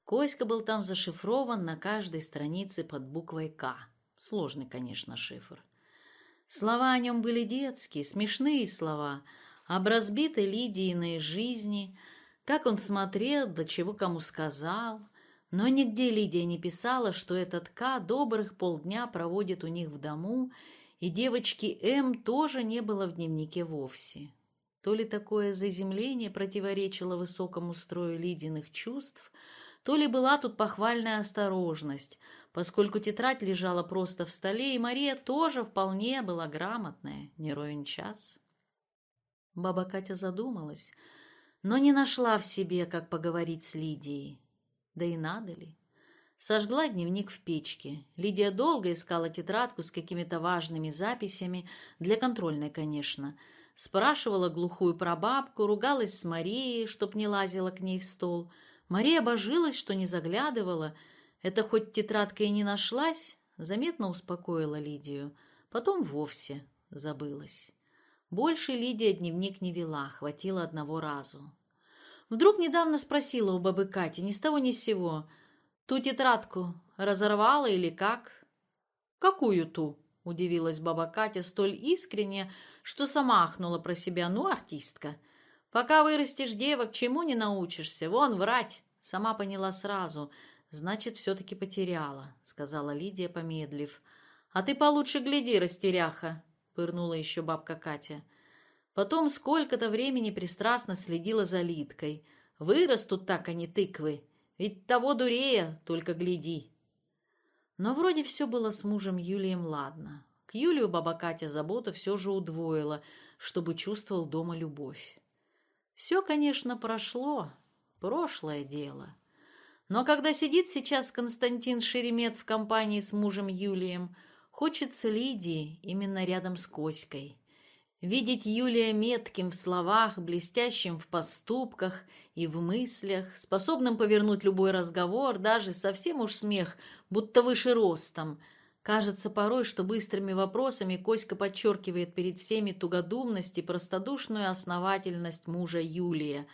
Коська был там зашифрован на каждой странице под буквой «К». Сложный, конечно, шифр. Слова о нем были детские, смешные слова, об разбитой Лидииной жизни, как он смотрел, до чего кому сказал. Но нигде Лидия не писала, что этот К добрых полдня проводит у них в дому и девочки М тоже не было в дневнике вовсе. То ли такое заземление противоречило высокому строю лидиных чувств, то ли была тут похвальная осторожность, поскольку тетрадь лежала просто в столе, и Мария тоже вполне была грамотная, не ровен час. Баба Катя задумалась, но не нашла в себе, как поговорить с Лидией. Да и надо ли? Сожгла дневник в печке. Лидия долго искала тетрадку с какими-то важными записями, для контрольной, конечно. Спрашивала глухую прабабку, ругалась с Марией, чтоб не лазила к ней в стол. Мария божилась, что не заглядывала. Это хоть тетрадка и не нашлась, заметно успокоила Лидию. Потом вовсе забылась. Больше Лидия дневник не вела, хватило одного разу. Вдруг недавно спросила у бабы Кати, ни с того ни с сего, Ту тетрадку разорвала или как? Какую ту? Удивилась баба Катя столь искренне, что сама ахнула про себя. Ну, артистка, пока вырастешь девок, чему не научишься? Вон, врать! Сама поняла сразу. Значит, все-таки потеряла, сказала Лидия, помедлив. А ты получше гляди, растеряха, пырнула еще бабка Катя. Потом сколько-то времени пристрастно следила за Лидкой. Вырастут так они а тыквы, Ведь того дурея, только гляди. Но вроде все было с мужем Юлием ладно. К Юлию баба Катя забота все же удвоила, чтобы чувствовал дома любовь. Все, конечно, прошло, прошлое дело. Но когда сидит сейчас Константин Шеремет в компании с мужем Юлием, хочется Лидии именно рядом с Коськой. видеть Юлия метким в словах, блестящим в поступках и в мыслях, способным повернуть любой разговор, даже совсем уж смех, будто выше ростом. Кажется порой, что быстрыми вопросами Коська подчеркивает перед всеми тугодумность и простодушную основательность мужа Юлия,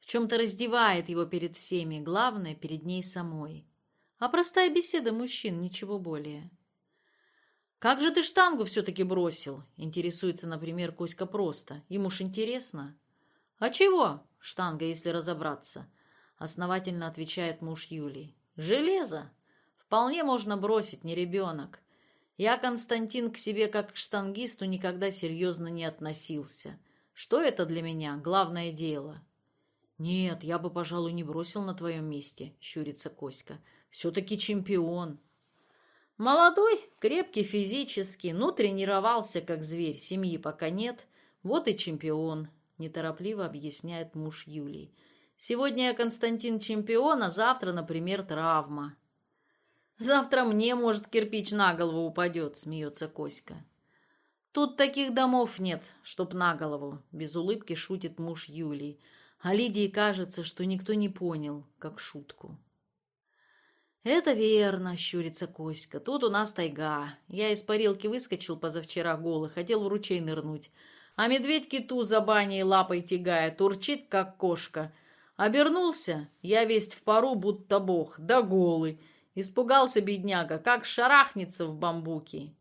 в чем-то раздевает его перед всеми, главное, перед ней самой. А простая беседа мужчин, ничего более. Как же ты штангу все-таки бросил? Интересуется, например, Коська просто. Ему ж интересно. А чего? Штанга, если разобраться. Основательно отвечает муж Юлии. Железо. Вполне можно бросить, не ребенок. Я, Константин, к себе как к штангисту никогда серьезно не относился. Что это для меня? Главное дело. «Нет, я бы, пожалуй, не бросил на твоем месте», — щурится Коська. «Все-таки чемпион». Молодой, крепкий физически, ну тренировался как зверь, семьи пока нет, вот и чемпион, неторопливо объясняет муж Юлии. Сегодня я Константин чемпион, а завтра, например, травма. Завтра мне, может, кирпич на голову упадет, смеется Коська. Тут таких домов нет, чтоб на голову, без улыбки шутит муж Юлии. А Лидии кажется, что никто не понял, как шутку. «Это верно», — щурится Коська. «Тут у нас тайга. Я из парилки выскочил позавчера голый, хотел в ручей нырнуть. А медведь киту за баней лапой тягает, урчит, как кошка. Обернулся, я весь в пару, будто бог, да голый. Испугался бедняга, как шарахнется в бамбуке».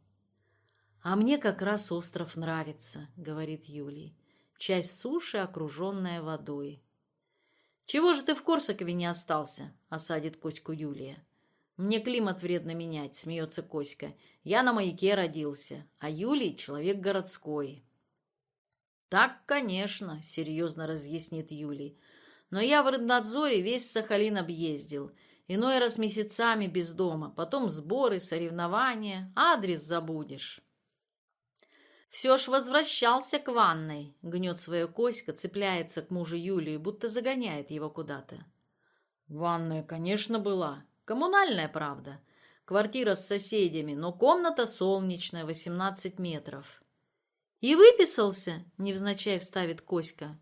«А мне как раз остров нравится», — говорит Юлий. «Часть суши, окруженная водой». «Чего же ты в Корсакове не остался?» — осадит Коську Юлия. «Мне климат вредно менять», — смеется Коська. «Я на маяке родился, а Юлий — человек городской». «Так, конечно», — серьезно разъяснит Юлий. «Но я в Рыбнадзоре весь Сахалин объездил. Иной раз месяцами без дома, потом сборы, соревнования, адрес забудешь». «Все ж возвращался к ванной», — гнет свою Коська, цепляется к мужу Юлии, будто загоняет его куда-то. «Ванная, конечно, была», Коммунальная, правда. Квартира с соседями, но комната солнечная, 18 метров. «И выписался?» – невзначай вставит Коська.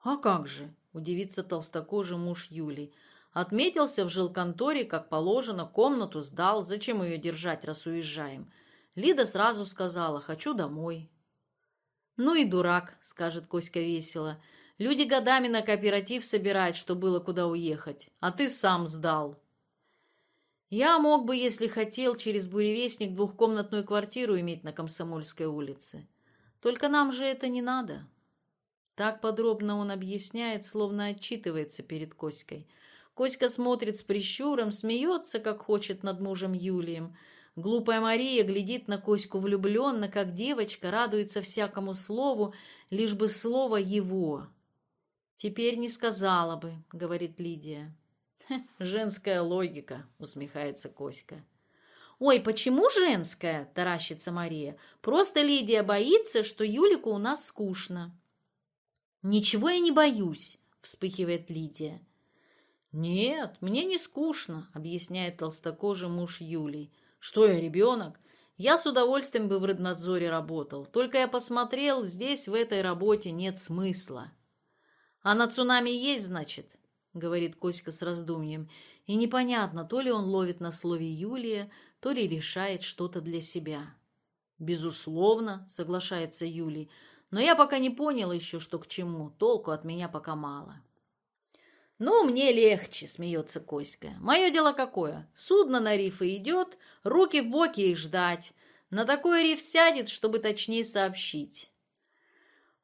«А как же?» – удивится толстокожий муж Юли. «Отметился в жилконторе, как положено, комнату сдал. Зачем ее держать, раз уезжаем?» Лида сразу сказала «хочу домой». «Ну и дурак», – скажет Коська весело. «Люди годами на кооператив собирают, что было куда уехать. А ты сам сдал». Я мог бы, если хотел, через буревестник двухкомнатную квартиру иметь на Комсомольской улице. Только нам же это не надо. Так подробно он объясняет, словно отчитывается перед Коськой. Коська смотрит с прищуром, смеется, как хочет над мужем Юлием. Глупая Мария глядит на Коську влюбленно, как девочка, радуется всякому слову, лишь бы слово его. «Теперь не сказала бы», — говорит Лидия. Женская логика, усмехается Коська. «Ой, почему женская?» – таращится Мария. «Просто Лидия боится, что Юлику у нас скучно». «Ничего я не боюсь», – вспыхивает Лидия. «Нет, мне не скучно», – объясняет толстокожий муж Юлии. «Что я, ребенок? Я с удовольствием бы в роднадзоре работал. Только я посмотрел, здесь в этой работе нет смысла». «А на цунами есть, значит?» говорит Коська с раздумьем, и непонятно, то ли он ловит на слове Юлия, то ли решает что-то для себя. «Безусловно», — соглашается Юлий, «но я пока не понял еще, что к чему, толку от меня пока мало». «Ну, мне легче», — смеется Коська. «Мое дело какое? Судно на рифы идет, руки в боки и ждать. На такой риф сядет, чтобы точнее сообщить.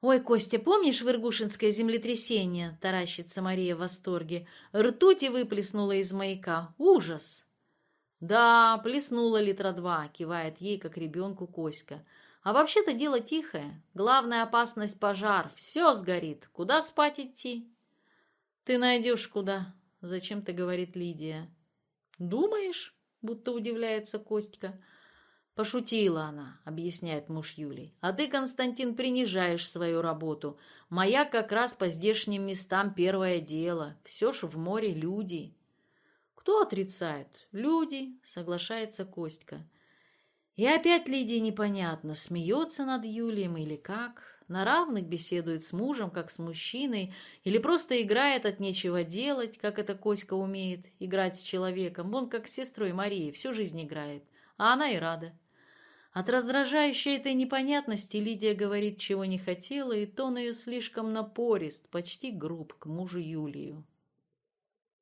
«Ой, Костя, помнишь выргушинское землетрясение?» – таращится Мария в восторге. «Ртуть выплеснула из маяка. Ужас!» «Да, плеснула литра два», – кивает ей, как ребенку Коська. «А вообще-то дело тихое. Главная опасность – пожар. Все сгорит. Куда спать идти?» «Ты найдешь куда», – зачем-то говорит Лидия. «Думаешь?» – будто удивляется Костька. «Костя». «Пошутила она», — объясняет муж Юлий. «А ты, Константин, принижаешь свою работу. Моя как раз по здешним местам первое дело. Все ж в море люди». «Кто отрицает?» «Люди», — соглашается Костька. И опять Лидии непонятно, смеется над Юлием или как. На равных беседует с мужем, как с мужчиной, или просто играет от нечего делать, как это Коська умеет, играть с человеком. Вон как с сестрой Марией всю жизнь играет, а она и рада. От раздражающей этой непонятности Лидия говорит, чего не хотела, и тон ее слишком напорист, почти груб к мужу Юлию.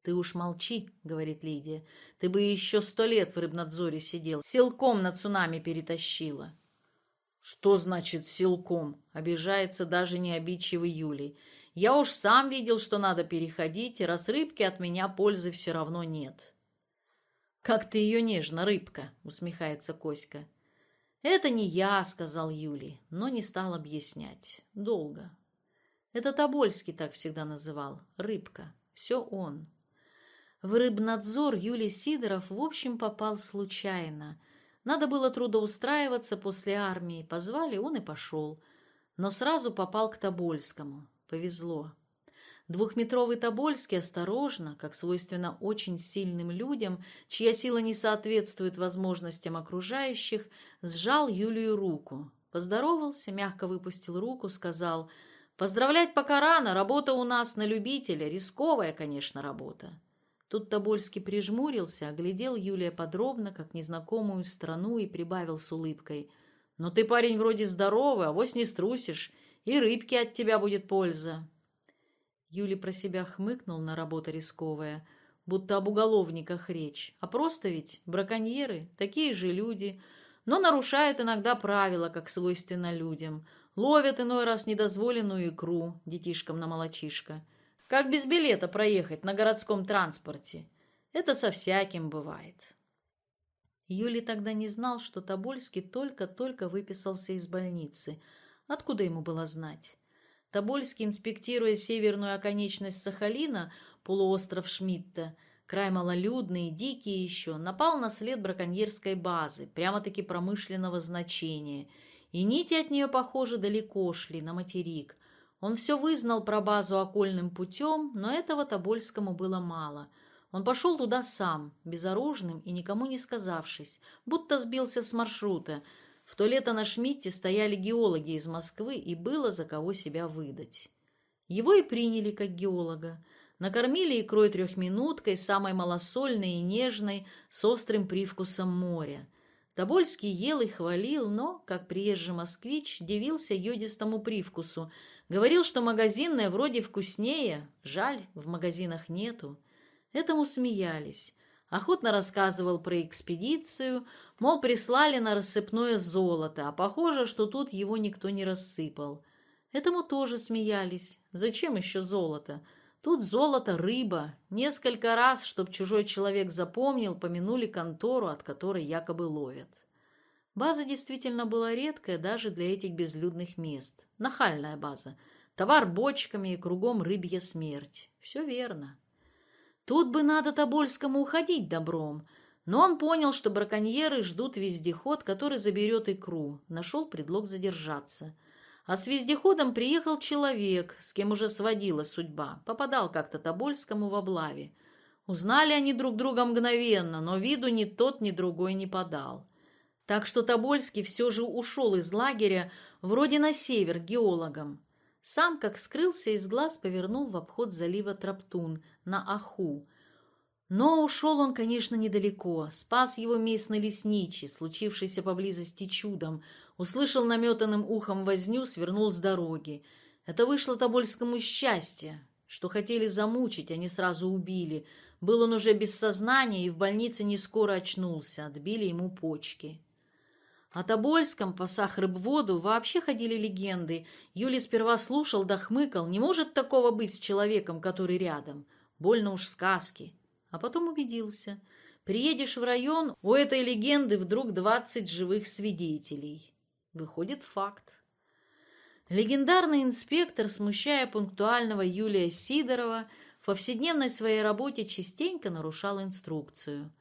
«Ты уж молчи», — говорит Лидия. «Ты бы еще сто лет в рыбнадзоре сидел, силком на цунами перетащила». «Что значит силком?» — обижается даже не обидчивый Юлий. «Я уж сам видел, что надо переходить, и раз рыбки от меня пользы все равно нет». «Как ты ее нежно, рыбка!» — усмехается Коська. «Это не я», — сказал Юлий, но не стал объяснять. Долго. Это Тобольский так всегда называл. Рыбка. Все он. В рыбнадзор Юлий Сидоров в общем попал случайно. Надо было трудоустраиваться после армии. Позвали, он и пошел. Но сразу попал к Тобольскому. Повезло. Двухметровый Тобольский осторожно, как свойственно очень сильным людям, чья сила не соответствует возможностям окружающих, сжал Юлию руку. Поздоровался, мягко выпустил руку, сказал «Поздравлять пока рано, работа у нас на любителя, рисковая, конечно, работа». Тут Тобольский прижмурился, оглядел Юлия подробно, как незнакомую страну, и прибавил с улыбкой. «Но «Ну ты, парень, вроде здоровый, а авось не струсишь, и рыбки от тебя будет польза. Юли про себя хмыкнул на работу рисковая, будто об уголовниках речь. А просто ведь браконьеры, такие же люди, но нарушают иногда правила, как свойственно людям. Ловят иной раз недозволенную икру детишкам на молочишко. Как без билета проехать на городском транспорте? Это со всяким бывает. Юли тогда не знал, что Тобольский только-только выписался из больницы. Откуда ему было знать? Тобольский, инспектируя северную оконечность Сахалина, полуостров Шмидта, край малолюдный, дикий еще, напал на след браконьерской базы, прямо-таки промышленного значения. И нити от нее, похоже, далеко шли, на материк. Он все вызнал про базу окольным путем, но этого Тобольскому было мало. Он пошел туда сам, безоружным и никому не сказавшись, будто сбился с маршрута, в то лето на Шмидте стояли геологи из Москвы, и было за кого себя выдать. Его и приняли как геолога. Накормили икрой трехминуткой, самой малосольной и нежной, с острым привкусом моря. Тобольский ел и хвалил, но, как приезжий москвич, дивился йодистому привкусу. Говорил, что магазинное вроде вкуснее, жаль, в магазинах нету. Этому смеялись. Охотно рассказывал про экспедицию, мол, прислали на рассыпное золото, а похоже, что тут его никто не рассыпал. Этому тоже смеялись. Зачем еще золото? Тут золото – рыба. Несколько раз, чтоб чужой человек запомнил, помянули контору, от которой якобы ловят. База действительно была редкая даже для этих безлюдных мест. Нахальная база. Товар бочками и кругом рыбья смерть. Все верно. Тут бы надо Тобольскому уходить добром, но он понял, что браконьеры ждут вездеход, который заберет икру. Нашел предлог задержаться. А с вездеходом приехал человек, с кем уже сводила судьба. Попадал как-то Тобольскому в облаве. Узнали они друг друга мгновенно, но виду ни тот, ни другой не подал. Так что Тобольский все же ушел из лагеря, вроде на север, геологом. Сам как скрылся из глаз, повернул в обход залива Траптун на Аху. Но ушел он, конечно, недалеко. Спас его местный лесничий, случившийся поблизости чудом. Услышал наметанным ухом возню, свернул с дороги. Это вышло Тобольскому счастье, что хотели замучить, а не сразу убили. Был он уже без сознания и в больнице не скоро очнулся, отбили ему почки. О Тобольском, по Сахрыбводу, вообще ходили легенды. Юлий сперва слушал да хмыкал. Не может такого быть с человеком, который рядом. Больно уж сказки. А потом убедился. Приедешь в район, у этой легенды вдруг двадцать живых свидетелей. Выходит факт. Легендарный инспектор, смущая пунктуального Юлия Сидорова, в повседневной своей работе частенько нарушал инструкцию.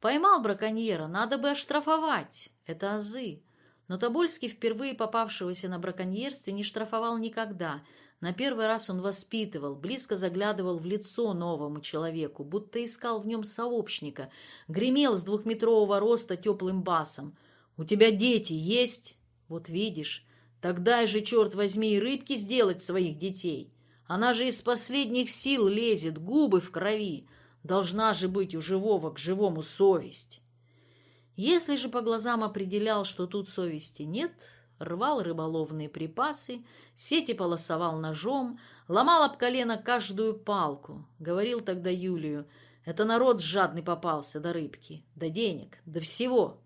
Поймал браконьера, надо бы оштрафовать. Это азы. Но Тобольский, впервые попавшегося на браконьерстве, не штрафовал никогда. На первый раз он воспитывал, близко заглядывал в лицо новому человеку, будто искал в нем сообщника, гремел с двухметрового роста теплым басом. «У тебя дети есть?» «Вот видишь, тогда же, черт возьми, и рыбки сделать своих детей. Она же из последних сил лезет, губы в крови» должна же быть у живого к живому совесть. Если же по глазам определял, что тут совести нет, рвал рыболовные припасы, сети полосовал ножом, ломал об колено каждую палку. Говорил тогда Юлию, это народ жадный попался до рыбки, до денег, до всего.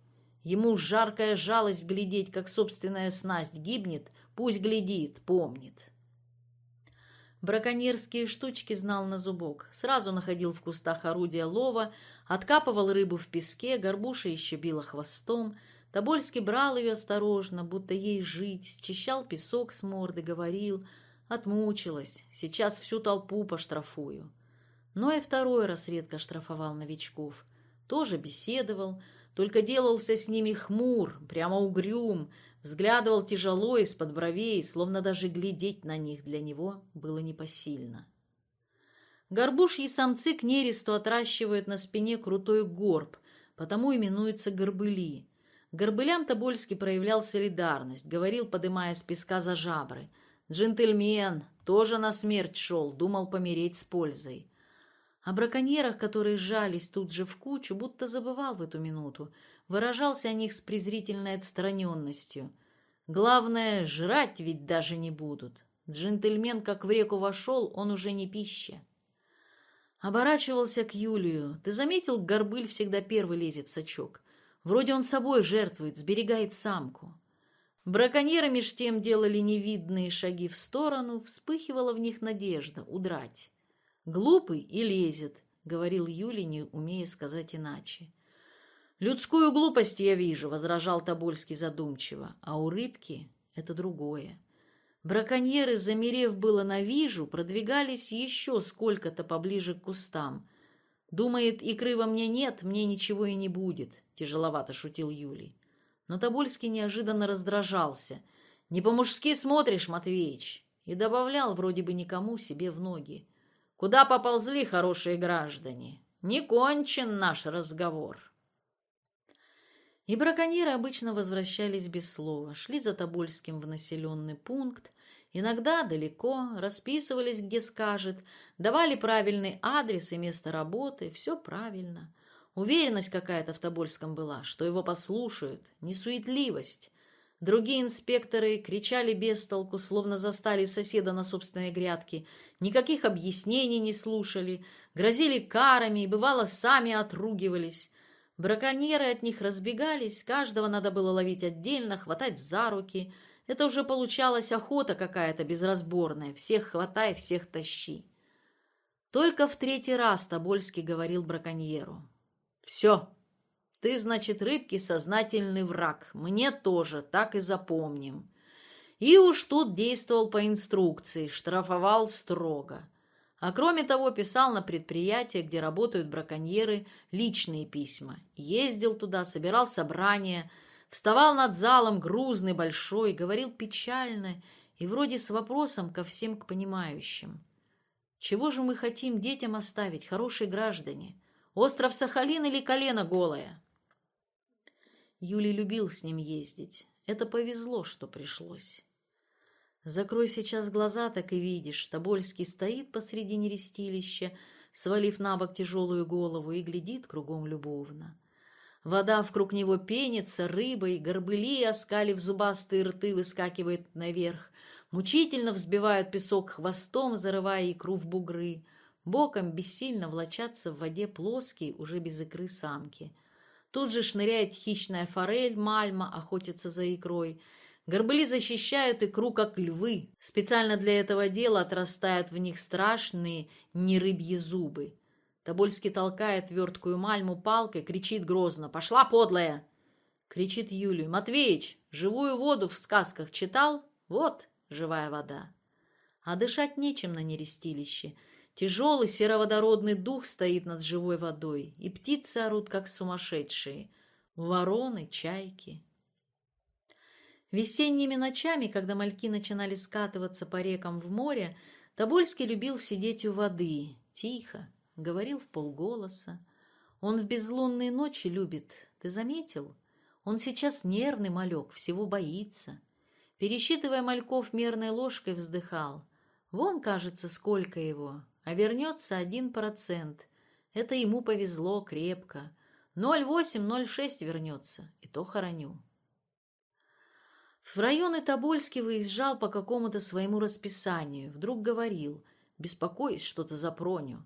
Ему жаркая жалость глядеть, как собственная снасть гибнет, пусть глядит, помнит. Браконьерские штучки знал на зубок. Сразу находил в кустах орудия лова, откапывал рыбу в песке, горбуша еще била хвостом. Тобольский брал ее осторожно, будто ей жить, счищал песок с морды, говорил «Отмучилась, сейчас всю толпу поштрафую». Но и второй раз редко штрафовал новичков. Тоже беседовал, только делался с ними хмур, прямо угрюм, взглядывал тяжело из-под бровей, словно даже глядеть на них для него было непосильно. Горбушьи самцы к нересту отращивают на спине крутой горб, потому именуются горбыли. Горбылям Тобольский проявлял солидарность, говорил, подымая с песка за жабры. «Джентльмен, тоже на смерть шел, думал помереть с пользой. О браконьерах, которые сжались тут же в кучу, будто забывал в эту минуту, выражался о них с презрительной отстраненностью. Главное, жрать ведь даже не будут. Джентльмен, как в реку вошел, он уже не пища. Оборачивался к Юлию. Ты заметил, горбыль всегда первый лезет в сачок. Вроде он собой жертвует, сберегает самку. Браконьеры меж тем делали невидные шаги в сторону, вспыхивала в них надежда удрать. «Глупый и лезет», — говорил Юлий, не умея сказать иначе. «Людскую глупость я вижу», — возражал Тобольский задумчиво, «а у рыбки это другое». Браконьеры, замерев было на вижу, продвигались еще сколько-то поближе к кустам. «Думает, икры во мне нет, мне ничего и не будет», — тяжеловато шутил Юлий. Но Тобольский неожиданно раздражался. «Не по-мужски смотришь, Матвеич», и добавлял вроде бы никому себе в ноги. Куда поползли хорошие граждане? Не кончен наш разговор. И браконьеры обычно возвращались без слова, шли за Тобольским в населенный пункт, иногда далеко, расписывались, где скажет, давали правильный адрес и место работы, все правильно. Уверенность какая-то в Тобольском была, что его послушают, несуетливость, Другие инспекторы кричали без толку, словно застали соседа на собственной грядке, никаких объяснений не слушали, грозили карами и, бывало, сами отругивались. Браконьеры от них разбегались, каждого надо было ловить отдельно, хватать за руки. Это уже получалась охота какая-то безразборная, всех хватай, всех тащи. Только в третий раз Тобольский говорил браконьеру. «Все, Ты, значит, рыбки сознательный враг. Мне тоже, так и запомним. И уж тут действовал по инструкции, штрафовал строго. А кроме того, писал на предприятия, где работают браконьеры, личные письма. Ездил туда, собирал собрания, вставал над залом, грузный, большой, говорил печально и вроде с вопросом ко всем к понимающим. Чего же мы хотим детям оставить, хорошие граждане? Остров Сахалин или колено голое? Юлий любил с ним ездить. Это повезло, что пришлось. Закрой сейчас глаза, так и видишь. Тобольский стоит посреди нерестилища, свалив на бок тяжелую голову и глядит кругом любовно. Вода вокруг него пенится, и горбыли, оскалив зубастые рты, выскакивает наверх. Мучительно взбивают песок хвостом, зарывая икру в бугры. Боком бессильно влачатся в воде плоские, уже без икры самки. Тут же шныряет хищная форель, мальма, охотится за икрой. Горбыли защищают икру, как львы. Специально для этого дела отрастают в них страшные нерыбьи зубы. Тобольский толкает верткую мальму палкой, кричит грозно «Пошла, подлая!» Кричит Юлию «Матвеич, живую воду в сказках читал? Вот живая вода!» А дышать нечем на нерестилище – Тяжелый сероводородный дух стоит над живой водой, и птицы орут, как сумасшедшие. Вороны, чайки. Весенними ночами, когда мальки начинали скатываться по рекам в море, Тобольский любил сидеть у воды, тихо, говорил в полголоса. Он в безлунные ночи любит, ты заметил? Он сейчас нервный малек, всего боится. Пересчитывая мальков мерной ложкой, вздыхал. Вон, кажется, сколько его, а вернется один процент. Это ему повезло крепко. 0,8-0,6 вернется, и то хороню. В районы Тобольский выезжал по какому-то своему расписанию. Вдруг говорил, беспокоясь что-то за Проню.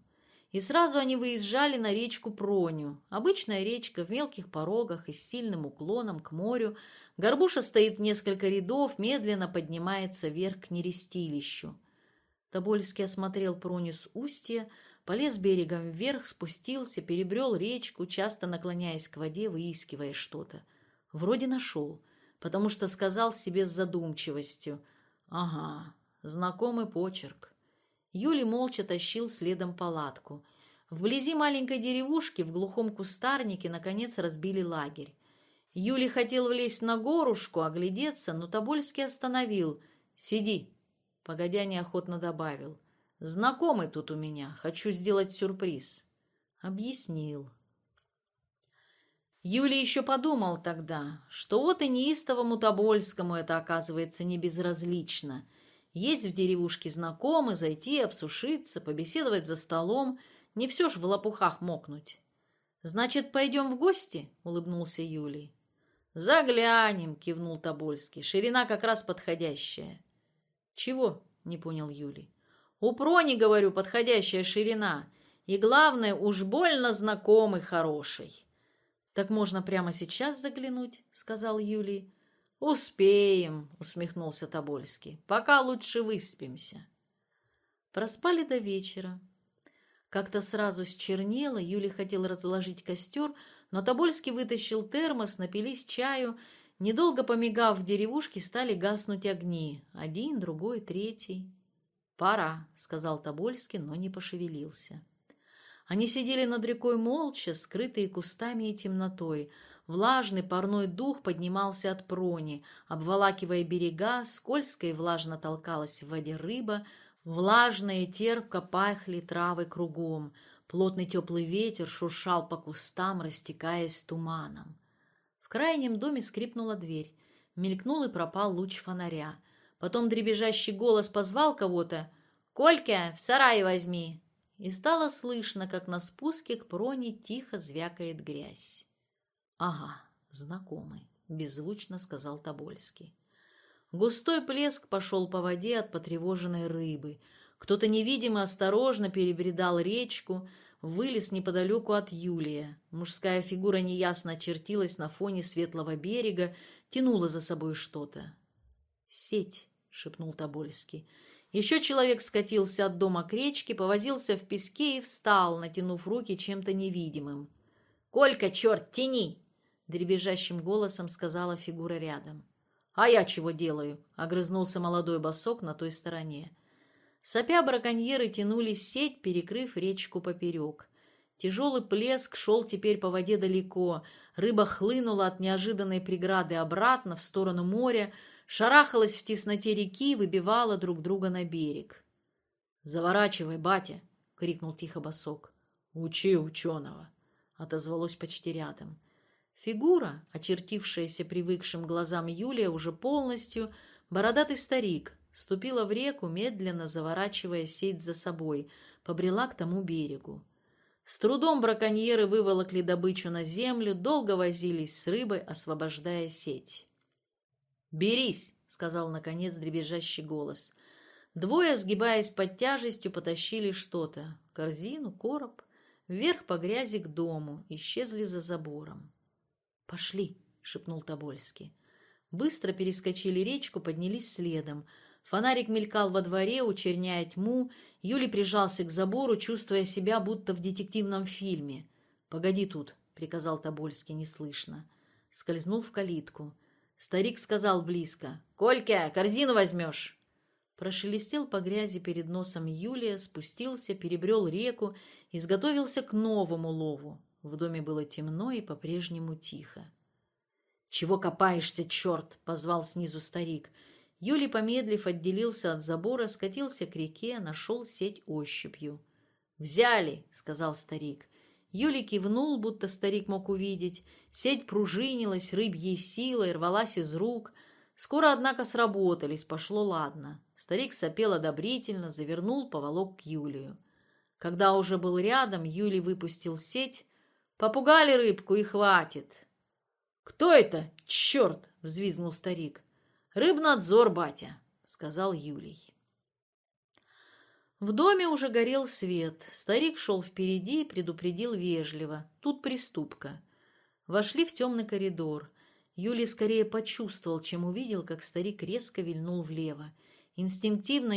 И сразу они выезжали на речку Проню. Обычная речка в мелких порогах и с сильным уклоном к морю. Горбуша стоит несколько рядов, медленно поднимается вверх к нерестилищу. Тобольский осмотрел пронис устье, полез берегом вверх, спустился, перебрел речку, часто наклоняясь к воде, выискивая что-то. Вроде нашел, потому что сказал себе с задумчивостью. «Ага, знакомый почерк». Юли молча тащил следом палатку. Вблизи маленькой деревушки, в глухом кустарнике, наконец разбили лагерь. Юли хотел влезть на горушку, оглядеться, но Тобольский остановил. «Сиди, Погодя неохотно добавил. «Знакомый тут у меня. Хочу сделать сюрприз». Объяснил. Юлий еще подумал тогда, что вот и неистовому Тобольскому это оказывается не безразлично. Есть в деревушке знакомый, зайти, обсушиться, побеседовать за столом. Не все ж в лопухах мокнуть. «Значит, пойдем в гости?» — улыбнулся Юлий. «Заглянем», — кивнул Тобольский. «Ширина как раз подходящая». «Чего?» — не понял Юлий. «У Прони, говорю, подходящая ширина. И главное, уж больно знакомый хороший». «Так можно прямо сейчас заглянуть?» — сказал Юлий. «Успеем», — усмехнулся Тобольский. «Пока лучше выспимся». Проспали до вечера. Как-то сразу счернело, Юлий хотел разложить костер, но Тобольский вытащил термос, напились чаю. Недолго помигав в деревушке, стали гаснуть огни. Один, другой, третий. «Пора», — сказал Тобольский, но не пошевелился. Они сидели над рекой молча, скрытые кустами и темнотой. Влажный парной дух поднимался от прони, обволакивая берега, скользко и влажно толкалась в воде рыба, влажно и терпко пахли травы кругом — Плотный теплый ветер шуршал по кустам, растекаясь туманом. В крайнем доме скрипнула дверь. Мелькнул и пропал луч фонаря. Потом дребезжащий голос позвал кого-то. «Колька, в сарай возьми!» И стало слышно, как на спуске к проне тихо звякает грязь. «Ага, знакомый», — беззвучно сказал Тобольский. Густой плеск пошел по воде от потревоженной рыбы. Кто-то невидимо осторожно перебредал речку — вылез неподалеку от Юлия. Мужская фигура неясно очертилась на фоне светлого берега, тянула за собой что-то. «Сеть», — шепнул Тобольский. Еще человек скатился от дома к речке, повозился в песке и встал, натянув руки чем-то невидимым. «Колька, черт, тяни!» — дребезжащим голосом сказала фигура рядом. «А я чего делаю?» — огрызнулся молодой босок на той стороне. Сопя браконьеры тянули сеть, перекрыв речку поперек. Тяжелый плеск шел теперь по воде далеко. Рыба хлынула от неожиданной преграды обратно, в сторону моря, шарахалась в тесноте реки, выбивала друг друга на берег. «Заворачивай, батя!» — крикнул тихо босок. «Учи ученого!» — отозвалось почти рядом. Фигура, очертившаяся привыкшим глазам Юлия, уже полностью, бородатый старик, ступила в реку, медленно заворачивая сеть за собой, побрела к тому берегу. С трудом браконьеры выволокли добычу на землю, долго возились с рыбой, освобождая сеть. «Берись!» — сказал, наконец, дребезжащий голос. Двое, сгибаясь под тяжестью, потащили что-то — корзину, короб, вверх по грязи к дому, исчезли за забором. «Пошли!» — шепнул Тобольский. Быстро перескочили речку, поднялись следом — Фонарик мелькал во дворе, учерняя тьму. Юлий прижался к забору, чувствуя себя будто в детективном фильме. «Погоди тут», — приказал Тобольский неслышно. Скользнул в калитку. Старик сказал близко. «Колька, корзину возьмешь!» Прошелестел по грязи перед носом Юлия, спустился, перебрел реку, изготовился к новому лову. В доме было темно и по-прежнему тихо. «Чего копаешься, черт?» — позвал снизу старик. Юли помедлив, отделился от забора, скатился к реке, нашел сеть ощупью. «Взяли!» — сказал старик. Юли кивнул, будто старик мог увидеть. Сеть пружинилась рыбьей силой, рвалась из рук. Скоро, однако, сработались, пошло ладно. Старик сопел одобрительно, завернул поволок к Юлию. Когда уже был рядом, Юли выпустил сеть. «Попугали рыбку и хватит!» «Кто это? Черт!» — взвизгнул старик. «Рыбнадзор, батя!» — сказал Юлий. В доме уже горел свет. Старик шел впереди и предупредил вежливо. Тут приступка. Вошли в темный коридор. Юлий скорее почувствовал, чем увидел, как старик резко вильнул влево. Инстинктивно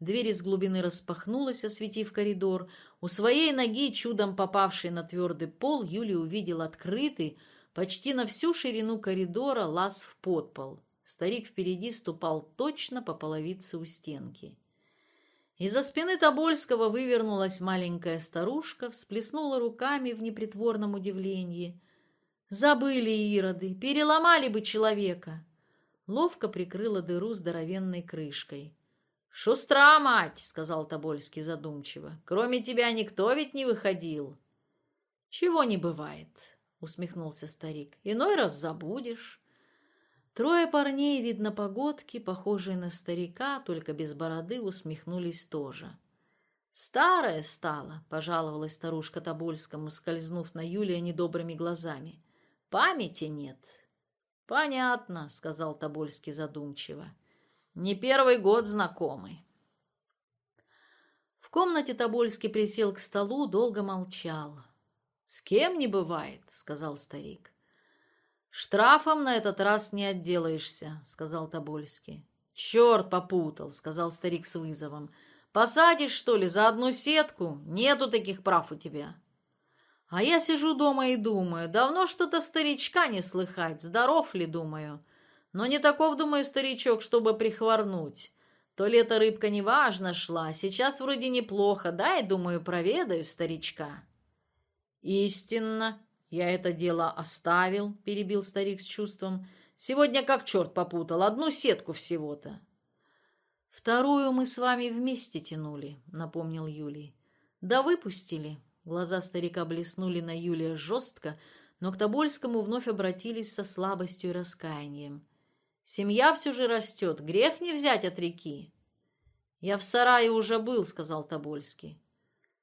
Юлий тоже шагнул левее, чем думал, ударил в стену плечом. Дверь из глубины распахнулась, осветив коридор. У своей ноги, чудом попавшей на твердый пол, Юлий увидел открытый, почти на всю ширину коридора, лаз в подпол. Старик впереди ступал точно по половице у стенки. Из-за спины Тобольского вывернулась маленькая старушка, всплеснула руками в непритворном удивлении. «Забыли ироды, переломали бы человека!» Ловко прикрыла дыру здоровенной крышкой. «Шустра, мать!» — сказал Тобольский задумчиво. «Кроме тебя никто ведь не выходил». «Чего не бывает?» — усмехнулся старик. «Иной раз забудешь». Трое парней, видно погодки, похожие на старика, только без бороды, усмехнулись тоже. «Старая стала», — пожаловалась старушка Тобольскому, скользнув на Юлия недобрыми глазами. «Памяти нет». «Понятно», — сказал Тобольский задумчиво. «Не первый год знакомый». В комнате Тобольский присел к столу, долго молчал. «С кем не бывает», — сказал старик. «Штрафом на этот раз не отделаешься», — сказал Тобольский. «Черт попутал», — сказал старик с вызовом. «Посадишь, что ли, за одну сетку? Нету таких прав у тебя». А я сижу дома и думаю, давно что-то старичка не слыхать, здоров ли, думаю. Но не таков, думаю, старичок, чтобы прихворнуть. То лето рыбка неважно шла, сейчас вроде неплохо, да, и, думаю, проведаю старичка». «Истинно, я это дело оставил», — перебил старик с чувством. «Сегодня как черт попутал, одну сетку всего-то». «Вторую мы с вами вместе тянули», — напомнил Юлий. «Да выпустили». Глаза старика блеснули на Юлия жестко, но к Тобольскому вновь обратились со слабостью и раскаянием. «Семья все же растет, грех не взять от реки». «Я в сарае уже был», — сказал Тобольский.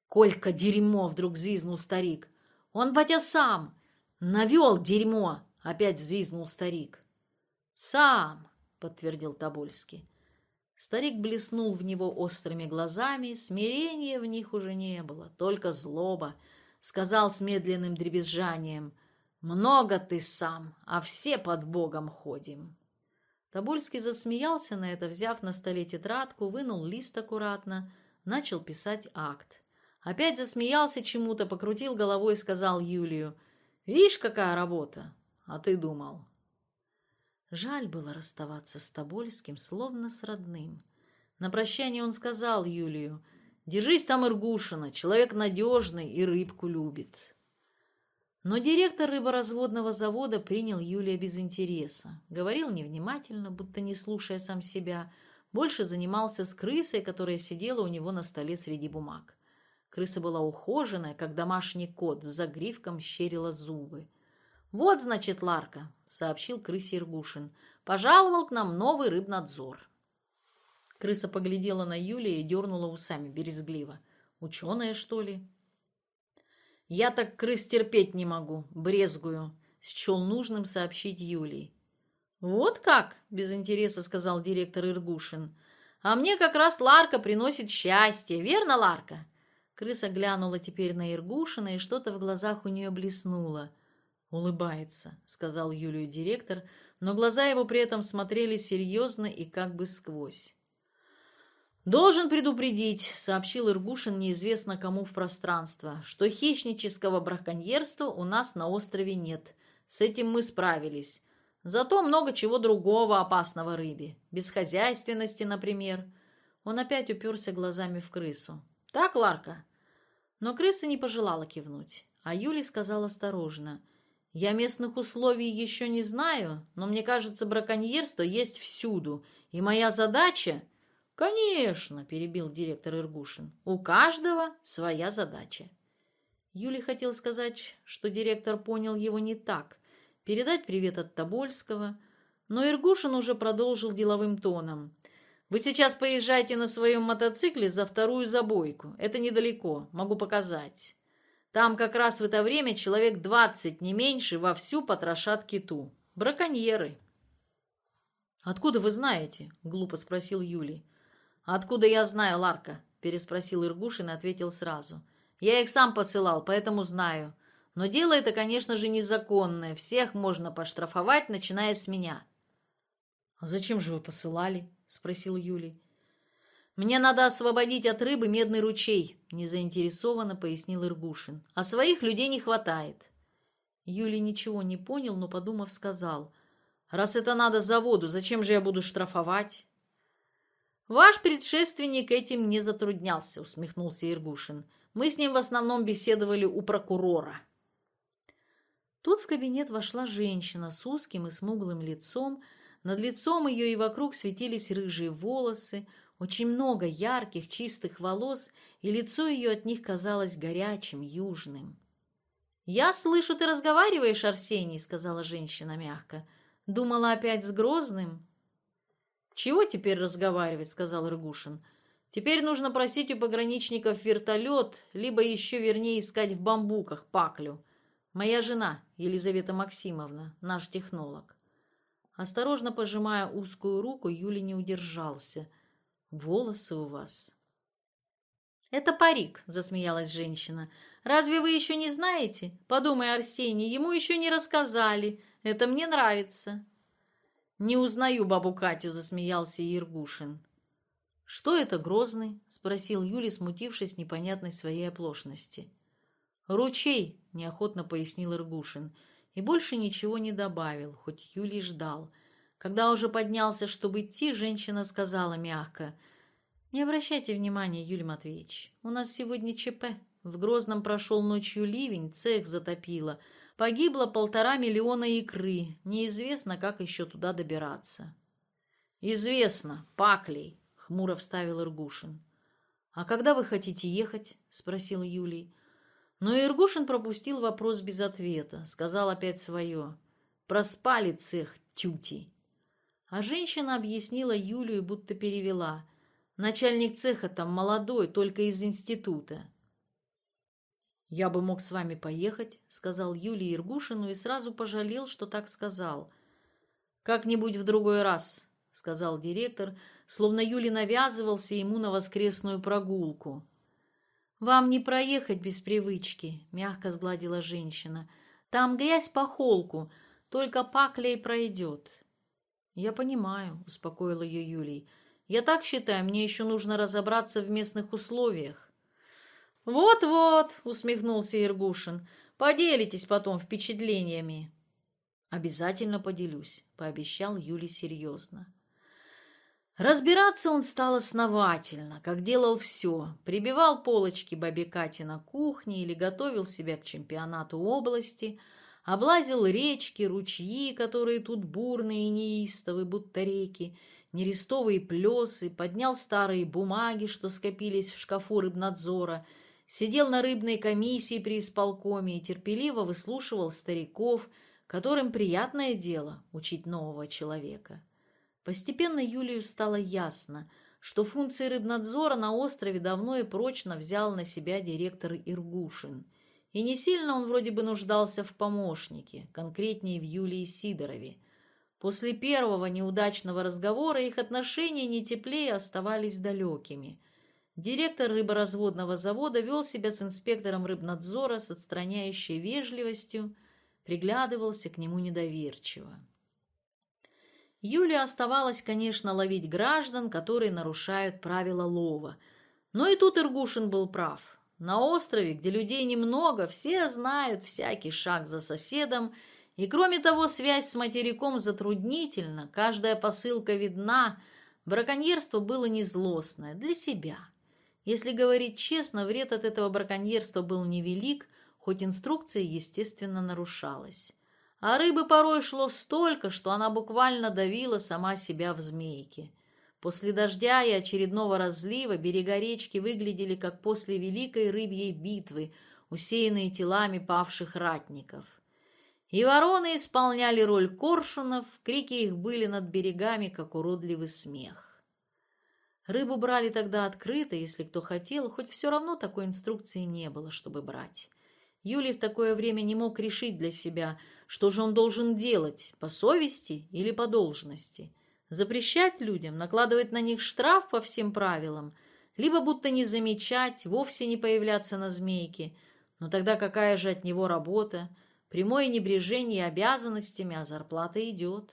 «Колька, дерьмо!» — вдруг взвизнул старик. Он, батя, сам навел дерьмо, опять взвизнул старик. Сам, подтвердил Тобольский. Старик блеснул в него острыми глазами, смирения в них уже не было, только злоба. Сказал с медленным дребезжанием, «Много ты сам, а все под Богом ходим». Тобольский засмеялся на это, взяв на столе тетрадку, вынул лист аккуратно, начал писать акт. Опять засмеялся чему-то, покрутил головой и сказал Юлию, «Видишь, какая работа? А ты думал». Жаль было расставаться с Тобольским, словно с родным. На прощание он сказал Юлию, «Держись там, Иргушина, человек надежный и рыбку любит». Но директор рыборазводного завода принял Юлия без интереса. Говорил невнимательно, будто не слушая сам себя. Больше занимался с крысой, которая сидела у него на столе среди бумаг. Крыса была ухоженная, как домашний кот, с загривком щерила зубы. «Вот, значит, Ларка», — сообщил крысе Иргушин, — «пожаловал к нам новый рыбнадзор». Крыса поглядела на Юлия и дернула усами березгливо. «Ученая, что ли?» «Я так крыс терпеть не могу, брезгую», — счел нужным сообщить Юлии. «Вот как?» – без интереса сказал директор Иргушин. «А мне как раз Ларка приносит счастье, верно, Ларка?» Крыса глянула теперь на Иргушина, и что-то в глазах у нее блеснуло. «Улыбается», — сказал Юлию директор, но глаза его при этом смотрели серьезно и как бы сквозь. «Должен предупредить», — сообщил Иргушин неизвестно кому в пространство, «что хищнического браконьерства у нас на острове нет. С этим мы справились. Зато много чего другого опасного рыбе. безхозяйственности, например». Он опять уперся глазами в крысу. «Так, Ларка?» Но крыса не пожелала кивнуть, а Юля сказала осторожно. «Я местных условий еще не знаю, но мне кажется, браконьерство есть всюду, и моя задача...» «Конечно!» – перебил директор Иргушин. «У каждого своя задача». Юли хотел сказать, что директор понял его не так, передать привет от Тобольского, но Иргушин уже продолжил деловым тоном. «Вы сейчас поезжайте на своем мотоцикле за вторую забойку. Это недалеко, могу показать. Там как раз в это время человек двадцать, не меньше, вовсю потрошат киту. Браконьеры». «Откуда вы знаете?» – глупо спросил Юлий. «Откуда я знаю, Ларка?» — переспросил Иргушин и ответил сразу. «Я их сам посылал, поэтому знаю. Но дело это, конечно же, незаконное. Всех можно поштрафовать, начиная с меня. «А зачем же вы посылали?» – спросил Юлий. «Мне надо освободить от рыбы медный ручей», – незаинтересованно пояснил Иргушин. «А своих людей не хватает». Юлий ничего не понял, но, подумав, сказал. «Раз это надо за воду, зачем же я буду штрафовать?» «Ваш предшественник этим не затруднялся», – усмехнулся Иргушин. «Мы с ним в основном беседовали у прокурора». Тут в кабинет вошла женщина с узким и смуглым лицом. Над лицом ее и вокруг светились рыжие волосы, очень много ярких, чистых волос, и лицо ее от них казалось горячим, южным. «Я слышу, ты разговариваешь, Арсений», — сказала женщина мягко. «Думала опять с Грозным?» Чего теперь разговаривать, сказал Рыгушин. Теперь нужно просить у пограничников вертолет, либо еще вернее искать в бамбуках паклю. Моя жена, Елизавета Максимовна, наш технолог. Осторожно пожимая узкую руку, Юли не удержался. Волосы у вас. Это парик, засмеялась женщина. Разве вы еще не знаете? Подумай, Арсений, ему еще не рассказали. Это мне нравится. Не узнаю бабу Катю, засмеялся Ергушин. «Что это, Грозный?» – спросил Юлий, смутившись непонятной своей оплошности. «Ручей», – неохотно пояснил Иргушин, и больше ничего не добавил, хоть Юлий ждал. Когда уже поднялся, чтобы идти, женщина сказала мягко, «Не обращайте внимания, Юлий Матвеевич, у нас сегодня ЧП. В Грозном прошел ночью ливень, цех затопило. Погибло полтора миллиона икры. Неизвестно, как еще туда добираться». «Известно, паклей», — хмуро вставил Иргушин. «А когда вы хотите ехать?» — спросил Юлий. Но Иргушин пропустил вопрос без ответа, сказал опять свое. «Проспали цех тюти». А женщина объяснила Юлию, будто перевела. «Начальник цеха там молодой, только из института». «Я бы мог с вами поехать», — сказал Юлий Иргушину и сразу пожалел, что так сказал. «Как-нибудь в другой раз», — сказал директор, словно Юлий навязывался ему на воскресную прогулку. «Вам не проехать без привычки», — мягко сгладила женщина. «Там грязь по холку, только пакля и пройдет». «Я понимаю», — успокоил ее Юлий. «Я так считаю, мне еще нужно разобраться в местных условиях». «Вот-вот», — усмехнулся Иргушин, — «поделитесь потом впечатлениями». «Обязательно поделюсь», — пообещал Юлий серьезно. Разбираться он стал основательно, как делал все. Прибивал полочки бабе Кате на кухне или готовил себя к чемпионату области, облазил речки, ручьи, которые тут бурные и неистовы, будто реки, нерестовые плесы, поднял старые бумаги, что скопились в шкафу рыбнадзора, сидел на рыбной комиссии при исполкоме и терпеливо выслушивал стариков, которым приятное дело учить нового человека. Постепенно Юлию стало ясно, что функции рыбнадзора на острове давно и прочно взял на себя директор Иргушин. И не сильно он вроде бы нуждался в помощнике, конкретнее в Юлии Сидорове. После первого неудачного разговора их отношения не теплее оставались далекими. Директор рыборазводного завода вел себя с инспектором рыбнадзора с отстраняющей вежливостью, приглядывался к нему недоверчиво. Юле оставалось, конечно, ловить граждан, которые нарушают правила лова. Но и тут Иргушин был прав. На острове, где людей немного, все знают всякий шаг за соседом, и кроме того, связь с материком затруднительна, каждая посылка видна, браконьерство было не злостное, для себя – Если говорить честно, вред от этого браконьерства был невелик, хоть инструкция, естественно, нарушалась. А рыбы порой шло столько, что она буквально давила сама себя в змейке. После дождя и очередного разлива берега речки выглядели как после великой рыбьей битвы, усеянные телами павших ратников. И вороны исполняли роль коршунов, крики их были над берегами, как уродливый смех. Рыбу брали тогда открыто, если кто хотел, хоть все равно такой инструкции не было, чтобы брать. Юлий в такое время не мог решить для себя, что же он должен делать, по совести или по должности. Запрещать людям, накладывать на них штраф по всем правилам, либо будто не замечать, вовсе не появляться на змейке. Но тогда какая же от него работа? Прямое небрежение обязанностями, а зарплата идет.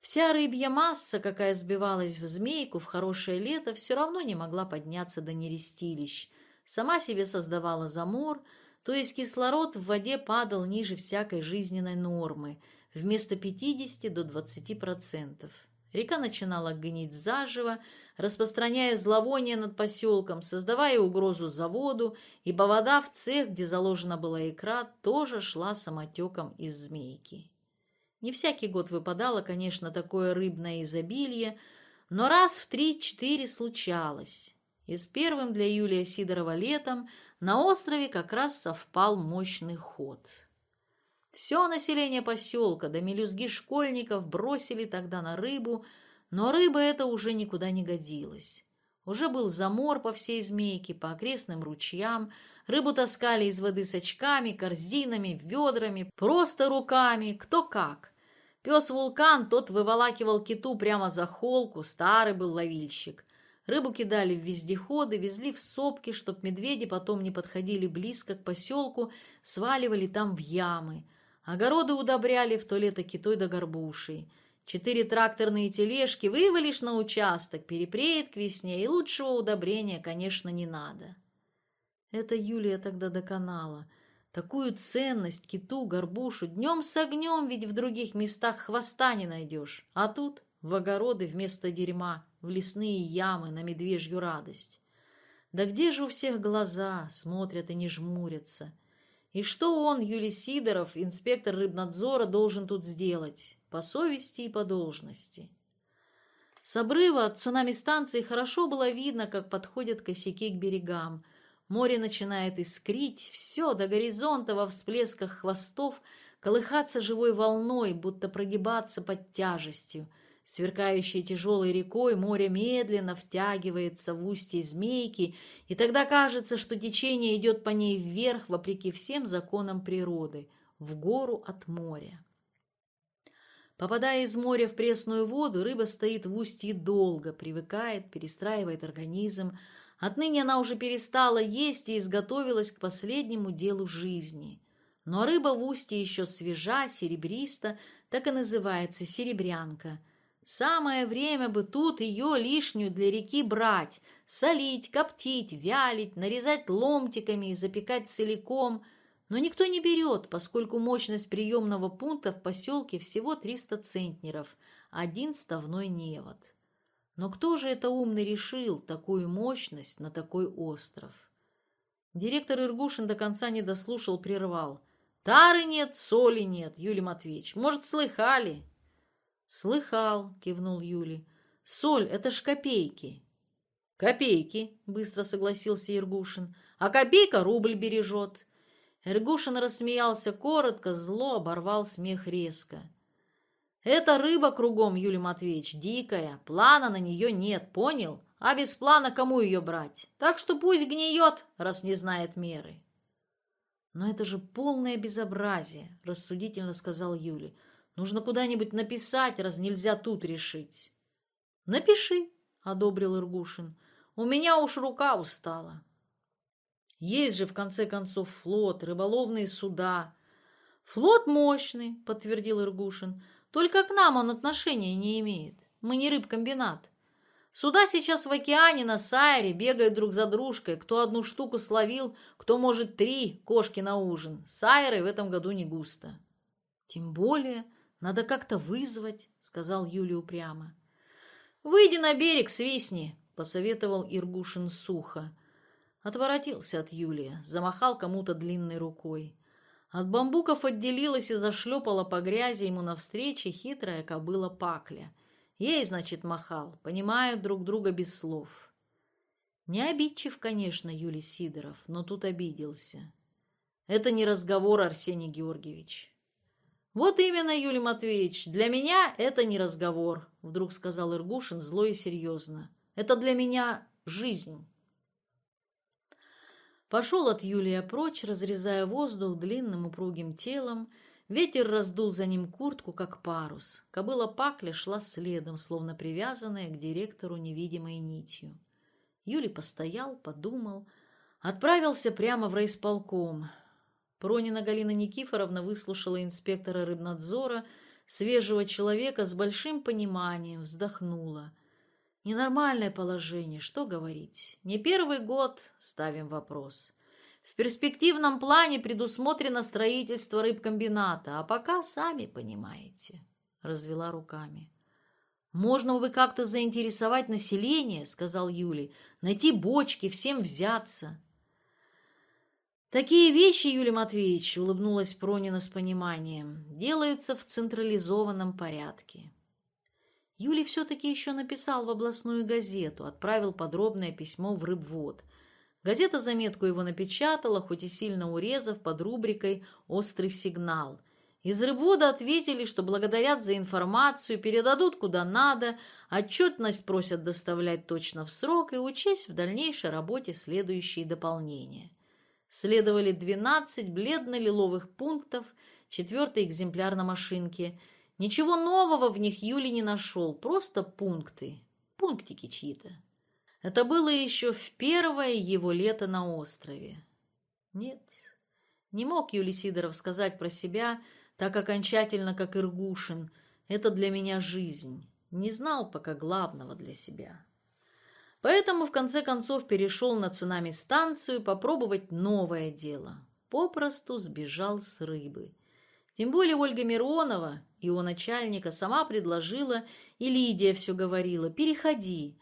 Вся рыбья масса, какая сбивалась в змейку в хорошее лето, все равно не могла подняться до нерестилищ. Сама себе создавала замор – то есть кислород в воде падал ниже всякой жизненной нормы, вместо 50 до 20%. Река начинала гнить заживо, распространяя зловоние над поселком, создавая угрозу заводу, ибо вода в цех, где заложена была икра, тоже шла самотеком из змейки. Не всякий год выпадало, конечно, такое рыбное изобилие, но раз в три-четыре случалось. И с первым для Юлия Сидорова летом на острове как раз совпал мощный ход. Все население поселка до мелюзги школьников бросили тогда на рыбу, но рыба эта уже никуда не годилась. Уже был замор по всей змейке, по окрестным ручьям, рыбу таскали из воды с очками, корзинами, ведрами, просто руками, кто как. Пес-вулкан тот выволакивал киту прямо за холку, старый был ловильщик. Рыбу кидали в вездеходы, везли в сопки, чтоб медведи потом не подходили близко к поселку, сваливали там в ямы. Огороды удобряли в то лето китой да горбушей. Четыре тракторные тележки вывалишь на участок, перепреет к весне, и лучшего удобрения, конечно, не надо. Это Юлия тогда доконала. такую ценность киту, горбушу, днем с огнем ведь в других местах хвоста не найдешь. А тут в огороды вместо дерьма, в лесные ямы на медвежью радость. Да где же у всех глаза, смотрят и не жмурятся? И что он, Юлий Сидоров, инспектор рыбнадзора, должен тут сделать? По совести и по должности. С обрыва от цунами-станции хорошо было видно, как подходят косяки к берегам – Море начинает искрить, все до горизонта во всплесках хвостов, колыхаться живой волной, будто прогибаться под тяжестью. Сверкающей тяжелой рекой море медленно втягивается в устье змейки, и тогда кажется, что течение идет по ней вверх, вопреки всем законам природы, в гору от моря. Попадая из моря в пресную воду, рыба стоит в устье долго, привыкает, перестраивает организм, Отныне она уже перестала есть и изготовилась к последнему делу жизни. Но рыба в устье еще свежа, серебриста, так и называется серебрянка. Самое время бы тут ее лишнюю для реки брать, солить, коптить, вялить, нарезать ломтиками и запекать целиком. Но никто не берет, поскольку мощность приемного пункта в поселке всего 300 центнеров, один ставной невод. Но кто же это умный решил такую мощность на такой остров? Директор Иргушин до конца не дослушал, прервал. «Тары нет, соли нет, Юлий Матвеевич. Может, слыхали?» «Слыхал», — кивнул Юли. «Соль — это ж копейки». «Копейки», — быстро согласился Иргушин. «А копейка рубль бережет». Иргушин рассмеялся коротко, зло оборвал смех резко. «Это рыба кругом, Юлий Матвеевич, дикая. Плана на нее нет, понял? А без плана кому ее брать? Так что пусть гниет, раз не знает меры». «Но это же полное безобразие», — рассудительно сказал Юли. «Нужно куда-нибудь написать, раз нельзя тут решить». «Напиши», — одобрил Иргушин. «У меня уж рука устала». «Есть же, в конце концов, флот, рыболовные суда». «Флот мощный», — подтвердил Иргушин. «Только к нам он отношения не имеет. Мы не рыбкомбинат. Суда сейчас в океане на Сайре бегают друг за дружкой. Кто одну штуку словил, кто, может, три кошки на ужин. Сайры в этом году не густо. Тем более, надо как-то вызвать, сказал Юлия упрямо. Выйди на берег, свистни, посоветовал Иргушин сухо. Отворотился от Юлия, замахал кому-то длинной рукой. От бамбуков отделилась и зашлепала по грязи ему навстречу хитрая кобыла Пакля — Ей, значит, махал. Понимают друг друга без слов. Не обидчив, конечно, Юлий Сидоров, но тут обиделся. Это не разговор, Арсений Георгиевич. Вот именно, Юлий Матвеевич, для меня это не разговор, вдруг сказал Иргушин зло и серьезно. Это для меня жизнь. Пошел от Юлия прочь, разрезая воздух длинным упругим телом, Ветер раздул за ним куртку, как парус. Кобыла Пакля шла следом, словно привязанная к директору невидимой нитью. Юлий постоял, подумал, отправился прямо в райисполком. Пронина Галина Никифоровна выслушала инспектора рыбнадзора, свежего человека с большим пониманием, вздохнула. Ненормальное положение, что говорить. Не первый год ставим вопрос. В перспективном плане предусмотрено строительство рыбкомбината, а пока сами понимаете, — развела руками. «Можно бы как-то заинтересовать население», — сказал Юлий, — «найти бочки, всем взяться». «Такие вещи, Юлий Матвеевич», — улыбнулась Пронина с пониманием, — «делаются в централизованном порядке». Юлий все-таки еще написал в областную газету, отправил подробное письмо в рыбвод. Газета заметку его напечатала, хоть и сильно урезав под рубрикой «Острый сигнал». Из рыбвода ответили, что благодарят за информацию, передадут куда надо, отчетность просят доставлять точно в срок и учесть в дальнейшей работе следующие дополнения. Следовали 12 бледно-лиловых пунктов, четвертый экземпляр на машинке – Ничего нового в них Юли не нашел, просто пункты, пунктики чьи-то. Это было еще в первое его лето на острове. Нет, не мог Юли Сидоров сказать про себя так окончательно, как Иргушин. Это для меня жизнь. Не знал пока главного для себя. Поэтому в конце концов перешел на цунами-станцию попробовать новое дело. Попросту сбежал с рыбы. Тем более Ольга Миронова, его начальника сама предложила, и Лидия все говорила «переходи».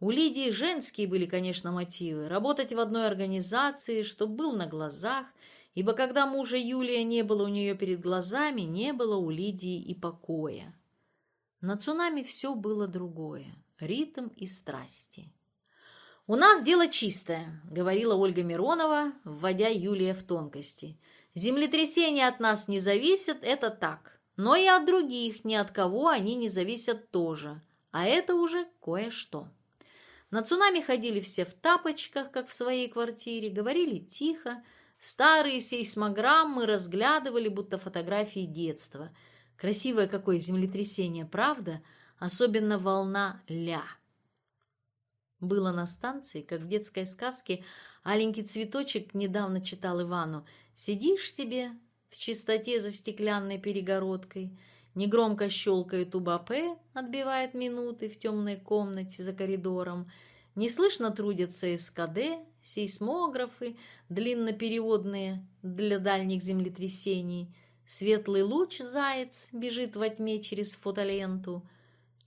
У Лидии женские были, конечно, мотивы – работать в одной организации, чтоб был на глазах, ибо когда мужа Юлия не было у нее перед глазами, не было у Лидии и покоя. На цунами все было другое – ритм и страсти. «У нас дело чистое», – говорила Ольга Миронова, вводя Юлия в тонкости. «Землетрясения от нас не зависят, это так но и от других ни от кого они не зависят тоже, а это уже кое-что. На цунами ходили все в тапочках, как в своей квартире, говорили тихо, старые сейсмограммы разглядывали, будто фотографии детства. Красивое какое землетрясение, правда? Особенно волна «ля». Было на станции, как в детской сказке, аленький цветочек недавно читал Ивану. «Сидишь себе, в чистоте за стеклянной перегородкой. Негромко щелкает убапе, отбивает минуты в темной комнате за коридором. Неслышно трудятся СКД, сейсмографы, длиннопериодные для дальних землетрясений. Светлый луч заяц бежит во тьме через фотоленту.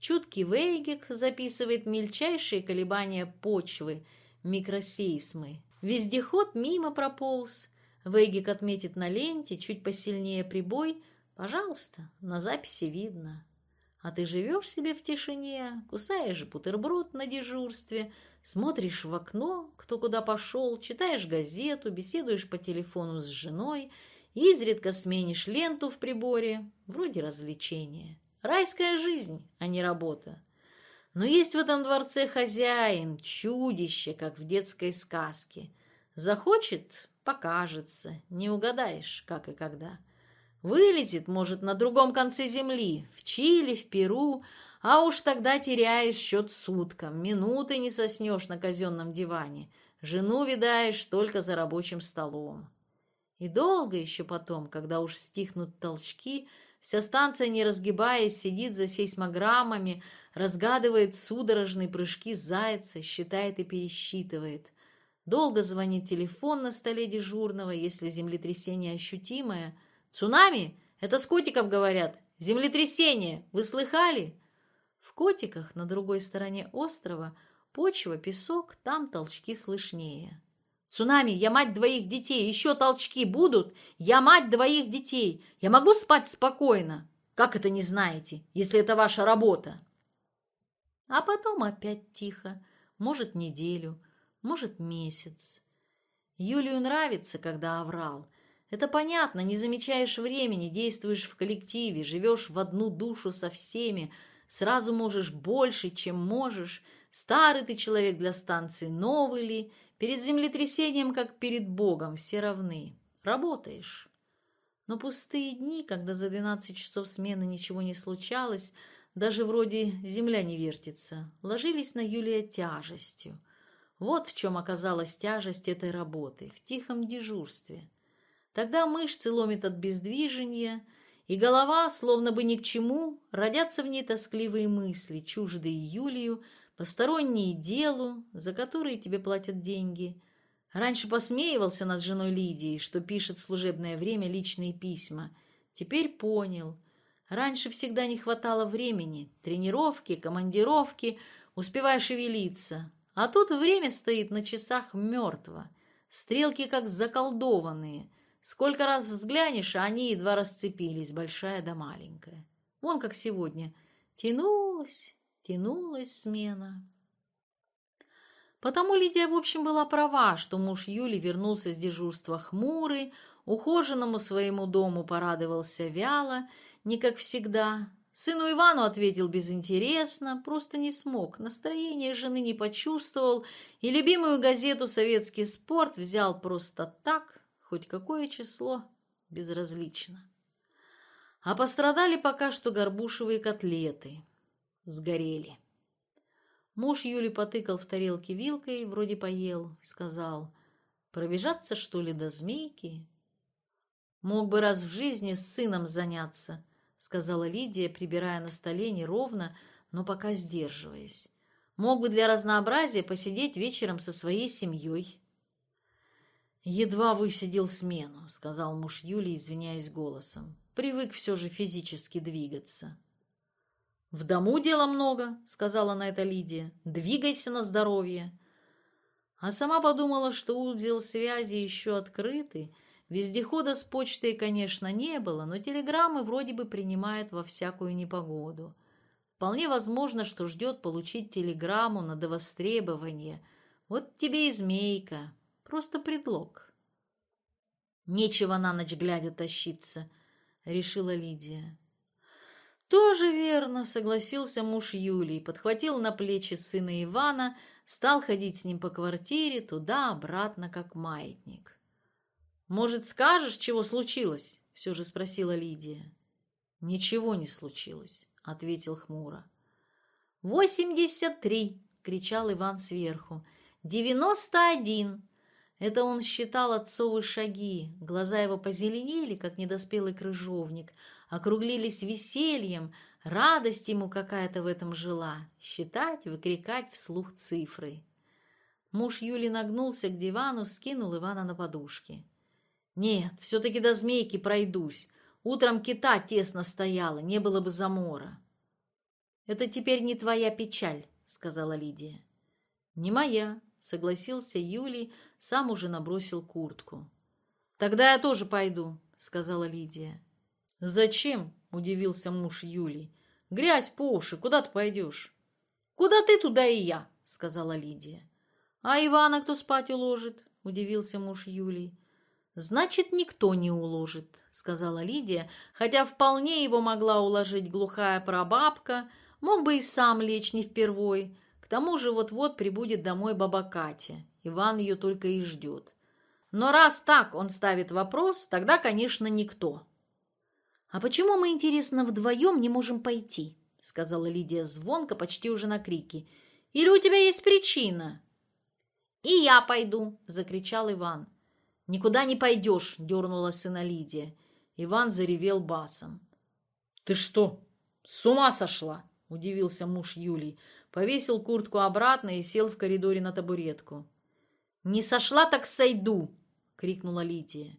Чуткий Вейгик записывает мельчайшие колебания почвы, микросейсмы. Вездеход мимо прополз, Вейгик отметит на ленте, чуть посильнее прибой. Пожалуйста, на записи видно. А ты живешь себе в тишине, кусаешь бутерброд на дежурстве, смотришь в окно, кто куда пошел, читаешь газету, беседуешь по телефону с женой, изредка сменишь ленту в приборе, вроде развлечения. Райская жизнь, а не работа. Но есть в этом дворце хозяин, чудище, как в детской сказке. Захочет покажется, не угадаешь, как и когда. Вылетит, может, на другом конце земли, в Чили, в Перу, а уж тогда теряешь счет суткам, минуты не соснешь на казенном диване, жену видаешь только за рабочим столом. И долго еще потом, когда уж стихнут толчки, вся станция, не разгибаясь, сидит за сейсмограммами, разгадывает судорожные прыжки зайца, считает и пересчитывает. Долго звонит телефон на столе дежурного, если землетрясение ощутимое. «Цунами? Это с котиков говорят. Землетрясение! Вы слыхали?» В котиках на другой стороне острова почва, песок, там толчки слышнее. «Цунами, я мать двоих детей, еще толчки будут? Я мать двоих детей, я могу спать спокойно? Как это не знаете, если это ваша работа?» А потом опять тихо, может, неделю, может, месяц. Юлию нравится, когда оврал. Это понятно, не замечаешь времени, действуешь в коллективе, живешь в одну душу со всеми, сразу можешь больше, чем можешь. Старый ты человек для станции, новый ли? Перед землетрясением, как перед Богом, все равны. Работаешь. Но пустые дни, когда за 12 часов смены ничего не случалось, даже вроде земля не вертится, ложились на Юлия тяжестью. Вот в чем оказалась тяжесть этой работы, в тихом дежурстве. Тогда мышцы ломит от бездвижения, и голова, словно бы ни к чему, родятся в ней тоскливые мысли, чуждые Юлию, посторонние делу, за которые тебе платят деньги. Раньше посмеивался над женой Лидией, что пишет в служебное время личные письма. Теперь понял. Раньше всегда не хватало времени, тренировки, командировки, успевая шевелиться. А тут время стоит на часах мертво. Стрелки как заколдованные. Сколько раз взглянешь, а они едва расцепились, большая да маленькая. Вон как сегодня. Тянулась, тянулась смена. Потому Лидия, в общем, была права, что муж Юли вернулся с дежурства хмурый, ухоженному своему дому порадовался вяло, не как всегда, Сыну Ивану ответил безинтересно, просто не смог, настроение жены не почувствовал и любимую газету «Советский спорт» взял просто так, хоть какое число, безразлично. А пострадали пока что горбушевые котлеты. Сгорели. Муж Юли потыкал в тарелке вилкой, вроде поел, сказал, «Пробежаться, что ли, до змейки?» Мог бы раз в жизни с сыном заняться –— сказала Лидия, прибирая на столе неровно, но пока сдерживаясь. Мог бы для разнообразия посидеть вечером со своей семьей. «Едва высидел смену», — сказал муж Юли, извиняясь голосом. «Привык все же физически двигаться». «В дому дела много», — сказала на это Лидия. «Двигайся на здоровье». А сама подумала, что узел связи еще открытый, Вездехода с почтой, конечно, не было, но телеграммы вроде бы принимает во всякую непогоду. Вполне возможно, что ждет получить телеграмму на довостребование. Вот тебе и змейка. Просто предлог. Нечего на ночь глядя тащиться, решила Лидия. «Тоже верно», — согласился муж Юлии, подхватил на плечи сына Ивана, стал ходить с ним по квартире туда-обратно, как маятник. Может, скажешь, чего случилось?» – все же спросила Лидия. «Ничего не случилось», – ответил хмуро. «Восемьдесят три!» – кричал Иван сверху. «Девяносто один!» Это он считал отцовы шаги. Глаза его позеленели, как недоспелый крыжовник, округлились весельем, радость ему какая-то в этом жила. Считать, выкрикать вслух цифры. Муж Юли нагнулся к дивану, скинул Ивана на подушки. Нет, все-таки до змейки пройдусь. Утром кита тесно стояла, не было бы замора. «Это теперь не твоя печаль», — сказала Лидия. «Не моя», — согласился Юлий, сам уже набросил куртку. «Тогда я тоже пойду», — сказала Лидия. «Зачем?» — удивился муж Юлий. «Грязь по уши, куда ты пойдешь?» «Куда ты, туда и я», — сказала Лидия. «А Ивана кто спать уложит?» — удивился муж Юлий. «Значит, никто не уложит», — сказала Лидия, хотя вполне его могла уложить глухая прабабка, мог бы и сам лечь не впервой. К тому же вот-вот прибудет домой баба Катя, Иван ее только и ждет. Но раз так он ставит вопрос, тогда, конечно, никто. «А почему мы, интересно, вдвоем не можем пойти?» — сказала Лидия звонко, почти уже на крики. «Или у тебя есть причина?» «И я пойду!» — закричал Иван. «Никуда не пойдешь!» – дернула сына Лидия. Иван заревел басом. «Ты что, с ума сошла?» – удивился муж Юлии. Повесил куртку обратно и сел в коридоре на табуретку. «Не сошла, так сойду!» – крикнула Лидия.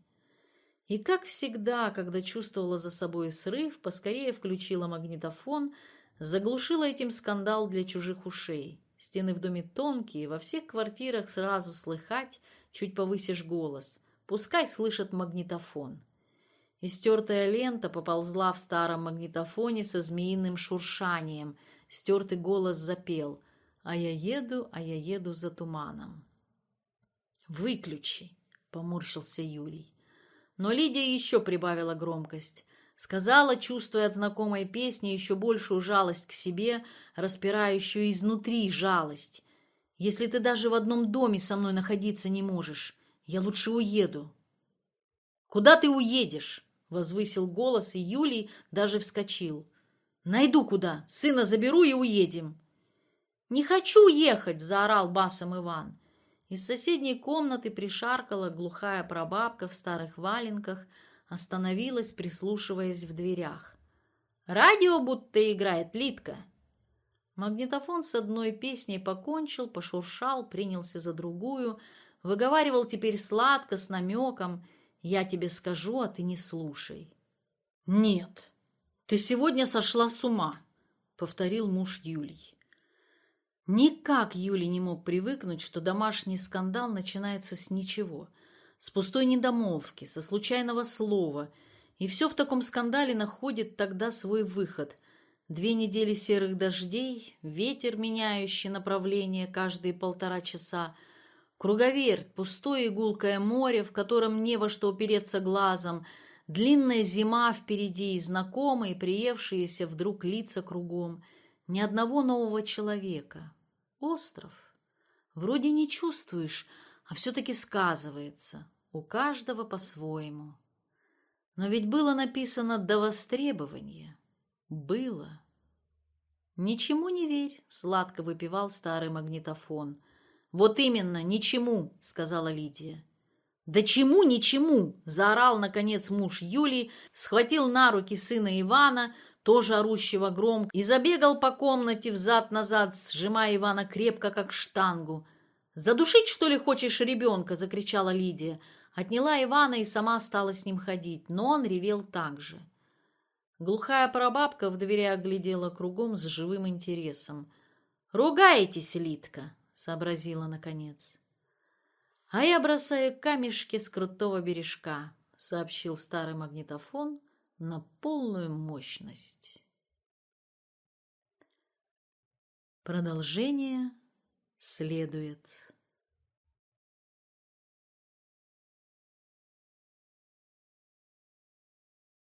И, как всегда, когда чувствовала за собой срыв, поскорее включила магнитофон, заглушила этим скандал для чужих ушей. Стены в доме тонкие, во всех квартирах сразу слыхать, чуть повысишь голос. Пускай слышат магнитофон. Истертая лента поползла в старом магнитофоне со змеиным шуршанием. Стертый голос запел «А я еду, а я еду за туманом». «Выключи!» — поморщился Юлий. Но Лидия еще прибавила громкость. Сказала, чувствуя от знакомой песни еще большую жалость к себе, распирающую изнутри жалость. Если ты даже в одном доме со мной находиться не можешь, я лучше уеду». «Куда ты уедешь?» — возвысил голос, и Юлий даже вскочил. «Найду куда, сына заберу и уедем». «Не хочу ехать!» — заорал басом Иван. Из соседней комнаты пришаркала глухая прабабка в старых валенках, остановилась, прислушиваясь в дверях. «Радио будто играет, Литка!» Магнитофон с одной песней покончил, пошуршал, принялся за другую, выговаривал теперь сладко, с намеком «Я тебе скажу, а ты не слушай». «Нет, ты сегодня сошла с ума», — повторил муж Юлий. Никак Юлий не мог привыкнуть, что домашний скандал начинается с ничего, с пустой недомовки, со случайного слова, и все в таком скандале находит тогда свой выход — Две недели серых дождей, ветер, меняющий направление каждые полтора часа, круговерть, пустое игулкое море, в котором не во что упереться глазом, длинная зима впереди и знакомые, приевшиеся вдруг лица кругом. Ни одного нового человека. Остров. Вроде не чувствуешь, а все-таки сказывается, у каждого по-своему. Но ведь было написано «до востребования». Было. «Ничему не верь», — сладко выпивал старый магнитофон. «Вот именно, ничему», — сказала Лидия. «Да чему, ничему!» – заорал, наконец, муж Юлии, схватил на руки сына Ивана, тоже орущего громко, и забегал по комнате взад-назад, сжимая Ивана крепко, как штангу. «Задушить, что ли, хочешь ребенка?» – закричала Лидия. Отняла Ивана и сама стала с ним ходить, но он ревел так же. Глухая прабабка в дверях глядела кругом с живым интересом. «Ругаетесь, Литка!» — сообразила наконец. «А я бросаю камешки с крутого бережка», — сообщил старый магнитофон на полную мощность. Продолжение следует.